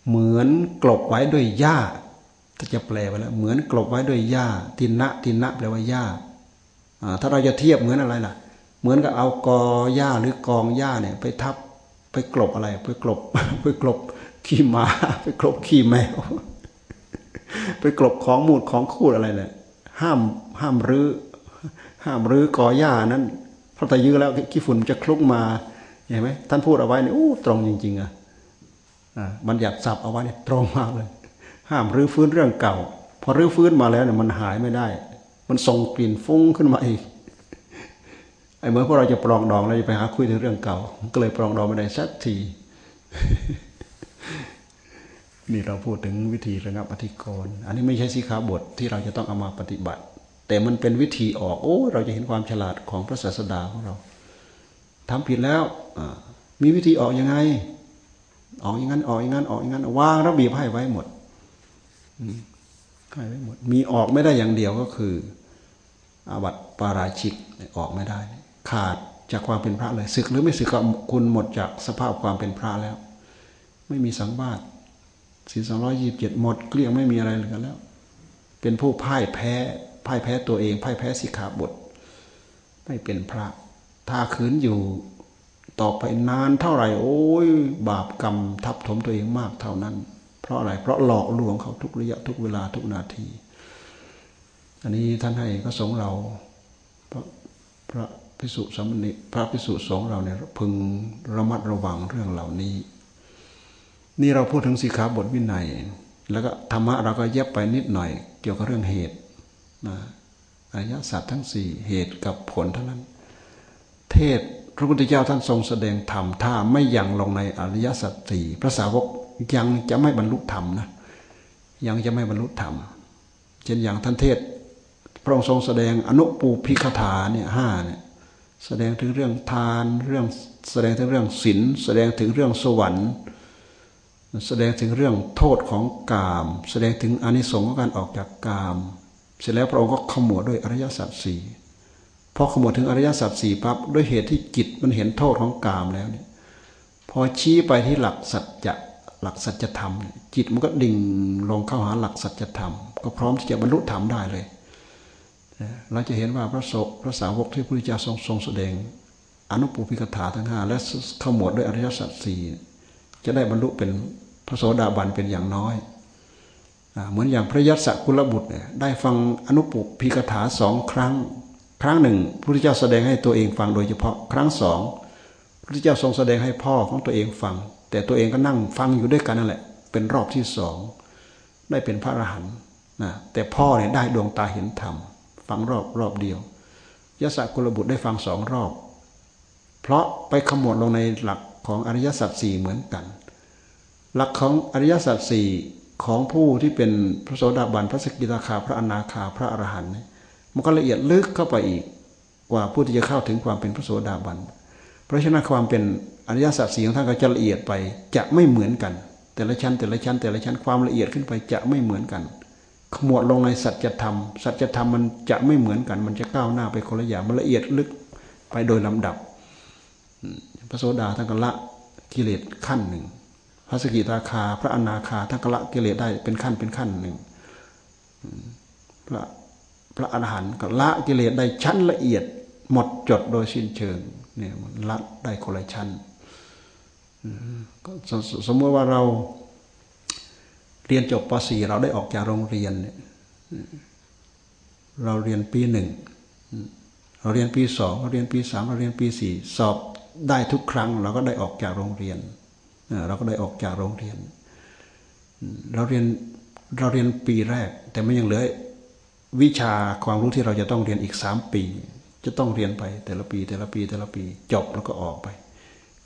เหมือนกลบไว้ด้วยหญ้า ถ้าจะแปลไปแล้ว เหมือนกลบไว้ด้วยหญ้าตินนะตินนะแปลว่าหญ้าถ้าเราจะเทียบเหมือนอะไรล่ะ เหมือนกับเอากอหญ้าหรือกองหญ้าเนี่ย ไปทับไปกลบอะไร ไปกลบ ไปกลบขี้หมา ไปกลบขี้แมว ไปกลบของมูดของคูดอะไรเนี่ยห้ามห้ามรื้อห้ามรื้อกอหญ้านั้นเพราะแต่ยื้อแล้วขี้ฝุ่นจะคลุกมาเห็นไหมท่านพูดเอาไว้เนี่ยโอ้ตรงจริง ๆ อะมันอยากสับเอาไว้เนี่ยตรงมากเลย ห้ามรื้อฟื้นเรื่องเก่า พอรื้อฟื้นมาแล้วเนี่ยมันหายไม่ได้ มันส่งกลิ่นฟุ้งขึ้นมาอีกไอ้เมื่อพวกเราจะปรองดองเราจะไปหาคุยถึงเรื่องเก่า ก็เลยปรองดองไม่ได้สักทีนี่เราพูดถึงวิธีระงับอธิกรณ์อันนี้ไม่ใช่สิขาบทที่เราจะต้องเอามาปฏิบัติ แต่มันเป็นวิธีออกโอ้เราจะเห็นความฉลาดของพระศาสดาของเราทำผิดแล้วมีวิธีออกยังไง ออกอย่างนั้นออกอย่างนั้นออกอย่างนั้นวางระเบียบให้ไว้หมด ให้ไว้หมด มีออกไม่ได้อย่างเดียวก็คือ อาบัติปาราชิกออกไม่ได้ ขาดจากความเป็นพระเลยศึกหรือไม่ศึกก็คุณหมดจากสภาพความเป็นพระแล้ว ไม่มีสังบาตสี่สองร้อยยี่บเจ็ดหมดเกลี้ยงไม่มีอะไรเหลือแล้ว เป็นผู้พ่ายแพ้พ่ายแพ้ตัวเองพ่ายแพ้สิกขาบท ไม่เป็นพระ ถ้าขืนอยู่ต่อไปนานเท่าไหร่ โอ้ยบาปกรรมทับถมตัวเองมากเท่านั้น เพราะอะไร เพราะหลอกลวงเขาทุกระยะทุกเวลาทุกนาที อันนี้ท่านให้ก็สงเราพระพระพิสุสามณิพระพิสุสงเราเนี่ยพึงระมัดระวังเรื่องเหล่านี้ นี่เราพูดถึงสีขาบทวินัย แล้วก็ธรรมะเราก็เย็บไปนิดหน่อย เกี่ยวกับเรื่องเหตุนะอริยสัจทั้งสี่เหตุกับผลเท่านั้น เทศพระพุทธเจ้าท่านทรงแสดงธรรมถ้าไม่ยังลงในอริยสัจสี่พระสาวก ยังจะไม่บรรลุธรรมนะยังจะไม่บรรลุธรรม เช่นอย่างท่านเทศ พระองค์ทรงแสดงอนุปูพิคถาเนี่ยห้าเนี่ยแสดงถึงเรื่องทานเรื่องแสดงถึงเรื่องศีลแสดงถึงเรื่องสวรรค์ แสดงถึงเรื่องโทษของกาม แสดงถึงอนิสงส์ของการออกจากกาม เสร็จแล้วพระองค์ก็ขมวดด้วยอริยสัจสี่พอขมวดถึงอริยสัจสี่ปั๊บด้วยเหตุที่จิตมันเห็นโทษของกามแล้วเนี่ยพอชี้ไปที่หลักสัจจะ หลักสัจธรรม จิตมันก็ดิ่งลงเข้าหาหลักสัจธรรม ก็พร้อมที่จะบรรลุธรรมได้เลยเราจะเห็นว่าพระโสพระสาวกที่พระพุทธเจ้าทรงทรงแสดง อนุปูพิกถาทั้งห้าและขมวดด้วยอริยสัจสี่จะได้บรรลุเป็นพระโสดาบันเป็นอย่างน้อยเหมือนอย่างพระยัสสกุลบุตรเนี่ยได้ฟังอนุปุพิกถาสองครั้ง ครั้งหนึ่งพระพุทธเจ้าแสดงให้ตัวเองฟังโดยเฉพาะครั้งสองพระพุทธเจ้าทรงแสดงให้พ่อของตัวเองฟัง แต่ตัวเองก็นั่งฟังอยู่ด้วยกันนั่นแหละ เป็นรอบที่สองได้เป็นพระอรหันต์นะแต่พ่อเนี่ยได้ดวงตาเห็นธรรม ฟังรอบรอบเดียวยศกุลบุตรได้ฟังสองรอบ เพราะไปขมวดลงในหลักของอริยสัจสี่เหมือนกัน หลักของอริยสัจสี่ของผู้ที่เป็นพระโสดาบันพระสกิทาคาพระอนาคาพระอรหันต์มันก็ละเอียดลึกเข้าไปอีกกว่าผู้ที่จะเข้าถึงความเป็นพระโสดาบัน เพราะฉะนั้นความเป็น อริยสัจสี่ของท่านก็จะละเอียดไปจะไม่เหมือนกัน แต่ละชั้น แต่ละชั้น แต่ละชั้นความละเอียดขึ้นไปจะไม่เหมือนกัน ขมวดลงในสัจธรรม สัจธรรมมันจะไม่เหมือนกัน มันจะก้าวหน้าไปคนละอย่างมันละเอียดลึกไปโดยลำดับพระโสดาท่านก็ละกิเลสขั้นหนึ่งพระสกิทาคา พระอนาคาท่านก็ละกิเลสได้เป็นขั้นเป็นขั้นหนึ่งพระพระอรหันต์ก็ละกิเลสได้ชั้นละเอียด หมดจดโดยสิ้นเชิงเนี่ยมันละได้คนละชั้น ก็สมมติว่าเราเรียนจบป .4 เราได้ออกจากโรงเรียนเนี่ยเราเรียนปีหนึ่งเราเรียนปีสองเราเรียนปีสามเราเรียนปีสี่สอบได้ทุกครั้ง เราก็ได้ออกจากโรงเรียนเราก็ได้ออกจากโรงเรียน เราเรียนเราเรียนปีแรก แต่ไม่ยังเหลือวิชาความรู้ที่เราจะต้องเรียนอีกสามปี จะต้องเรียนไปแต่ละปีแต่ละปีแต่ละปี จบแล้วก็ออกไป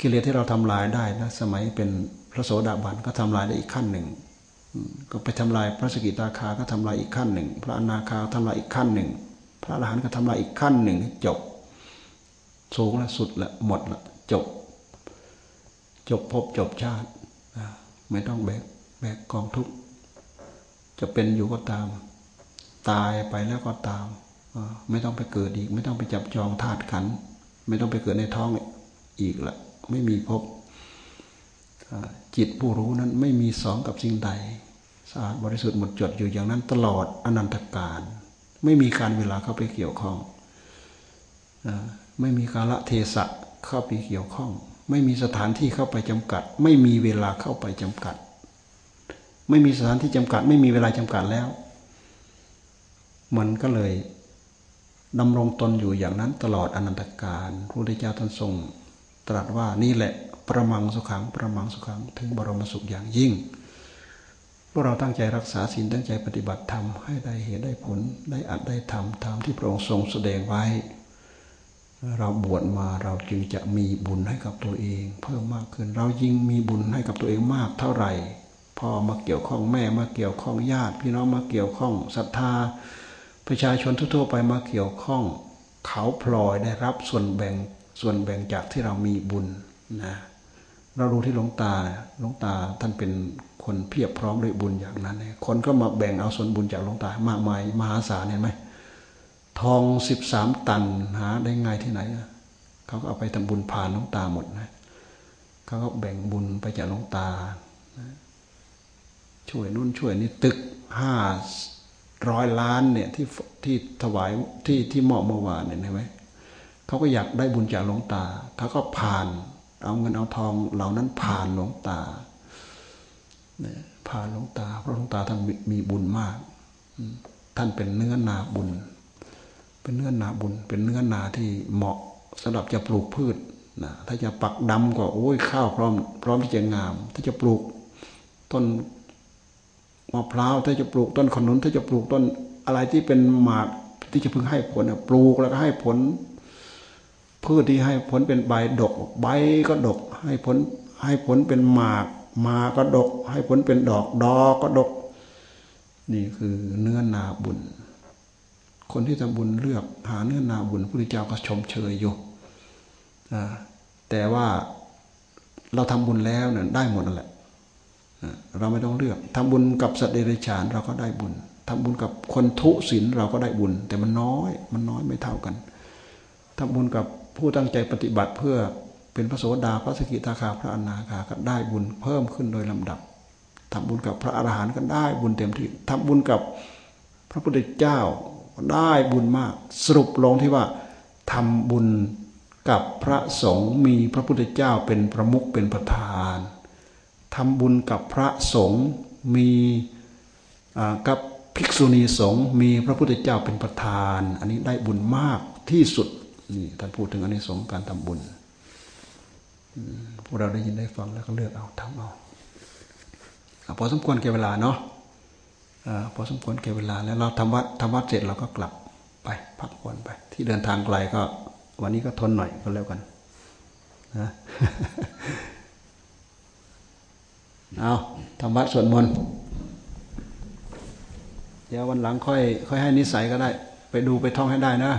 กิเลสที่เราทำลายได้นะสมัยเป็นพระโสดาบันก็ทำลายได้อีกขั้นหนึ่ง ก็ไปทำลายพระสกิตาคาก็ทำลายอีกขั้นหนึ่ง พระอนาคาทำลายอีกขั้นหนึ่ง พระอรหันต์ก็ทำลายอีกขั้นหนึ่งจบสูงละสุดละหมดละจบ จบพบจบชาติไม่ต้องแบกแบกกองทุกข์จะเป็นอยู่ก็ตาม ตายไปแล้วก็ตามไม่ต้องไปเกิดอีก ไม่ต้องไปจับจองธาตุขัน ไม่ต้องไปเกิดในท้องอีกละ ไม่มีพบจิตผู้รู้นั้นไม่มีสองกับสิ่งใดสะอาดบริสุทธิ์หมดจดอยู่อย่างนั้นตลอดอนันตการ ไม่มีการเวลาเข้าไปเกี่ยวข้องไม่มีกาละเทศะเข้าไปเกี่ยวข้อง ไม่มีสถานที่เข้าไปจำกัด ไม่มีเวลาเข้าไปจำกัด ไม่มีสถานที่จำกัด ไม่มีเวลาจำกัดแล้ว มันก็เลยดำรงตนอยู่อย่างนั้นตลอดอนันตการพระพุทธเจ้าท่านทรง ตรัสว่านี่แหละประมังสุขังประมังสุขังถึงบรมสุขอย่างยิ่ง พวกเราตั้งใจรักษาศีลตั้งใจปฏิบัติธรรมให้ได้เหตุได้ผลได้อัดได้ทำตามที่พระองค์ทรงแสดงไว้ เราบวชมาเราจึงจะมีบุญให้กับตัวเอง เพิ่มมากขึ้นเรายิ่งมีบุญให้กับตัวเองมากเท่าไหร่พ่อมาเกี่ยวข้องแม่มาเกี่ยวข้องญาติ พี่น้องมาเกี่ยวข้องศรัทธา ประชาชนทั่วๆไปมาเกี่ยวข้อง เขาพลอยได้รับส่วนแบ่ง ส่วนแบ่งจากที่เรามีบุญนะเราดูที่หลวงตาหลวงตาท่านเป็นคนเพียบพร้อมด้วยบุญอย่างนั้น คนก็มาแบ่งเอาส่วนบุญจากหลวงตามากมายมหาศาลเห็นไหมทองสิบสามตันหาได้ไงที่ไหน เขาก็เอาไปทำบุญผ่านหลวงตาหมดนะเขาก็แบ่งบุญไปจากหลวงตา ช่วยนู่นช่วยนี่ตึกห้าร้อยล้านเนี่ยที่ที่ถวายที่ที่มอบเมื่อวานเนี่ยเห็นไหม เขาก็อยากได้บุญจากหลวงตา เขาก็ผ่าน เอาเงินเอาทองเหล่านั้นผ่านหลวงตาเนี่ยผ่านหลวงตา เพราะหลวงตาท่านมีบุญมาก ท่านเป็นเนื้อนาบุญ เป็นเนื้อนาบุญ เป็นเนื้อนาที่เหมาะสำหรับจะปลูกพืชนะถ้าจะปักดำก็โอ้ยข้าวพร้อม พร้อมที่จะงาม ถ้าจะปลูกต้นมะพร้าวถ้าจะปลูกต้นขนุนถ้าจะปลูกต้นอะไรที่เป็นหมากที่จะพึงให้ผลปลูกแล้วก็ให้ผล พืชที่ให้ผลเป็นใบดก ใบก็ดก ให้ผลให้ผลเป็นหมากมาก็ดก ให้ผลเป็นดอกดอกก็ดก นี่คือเนื้อนาบุญ คนที่ทำบุญเลือกหาเนื้อนาบุญพระพุทธเจ้าก็ชมเชยอยู่แต่ว่าเราทำบุญแล้วเนี่ยได้หมดนั่นแหละเราไม่ต้องเลือกทำบุญกับสัตว์เดรัจฉานเราก็ได้บุญทำบุญกับคนทุศีลเราก็ได้บุญ แต่มันน้อย มันน้อยไม่เท่ากันทำบุญกับ ผู้ตั้งใจปฏิบัติเพื่อเป็นพระโสดาพระสกิทาคาพระอนาคาก็ได้บุญเพิ่มขึ้นโดยลำดับทำบุญกับพระอรหันต์ก็ได้บุญเต็มที่ทำบุญกับพระพุทธเจ้าได้บุญมาก สรุปลงที่ว่าทำบุญกับพระสงฆ์มีพระพุทธเจ้าเป็นประมุขเป็นประธานทำบุญกับพระสงฆ์มีกับภิกษุณีสงฆ์มีพระพุทธเจ้าเป็นประธาน อันนี้ได้บุญมากที่สุด นี่ท่านพูดถึงอนิสงส์การทำบุญพวกเราได้ยินได้ฟังแล้วก็เลือกเอาทำเอาพอสมควรแก่เวลาเนาะพอสมควรแก่เวลาแล้วเราทำวัดทำวัดเสร็จเราก็กลับไปพักผ่อนไป ที่เดินทางไกลก็ วันนี้ก็ทนหน่อยก็แล้วกันนะเอาทำวัดสวดมนต์เดี๋ยววันหลังค่อย ค่อยให้นิสัยก็ได้ ไปดูไปท่องให้ได้นะ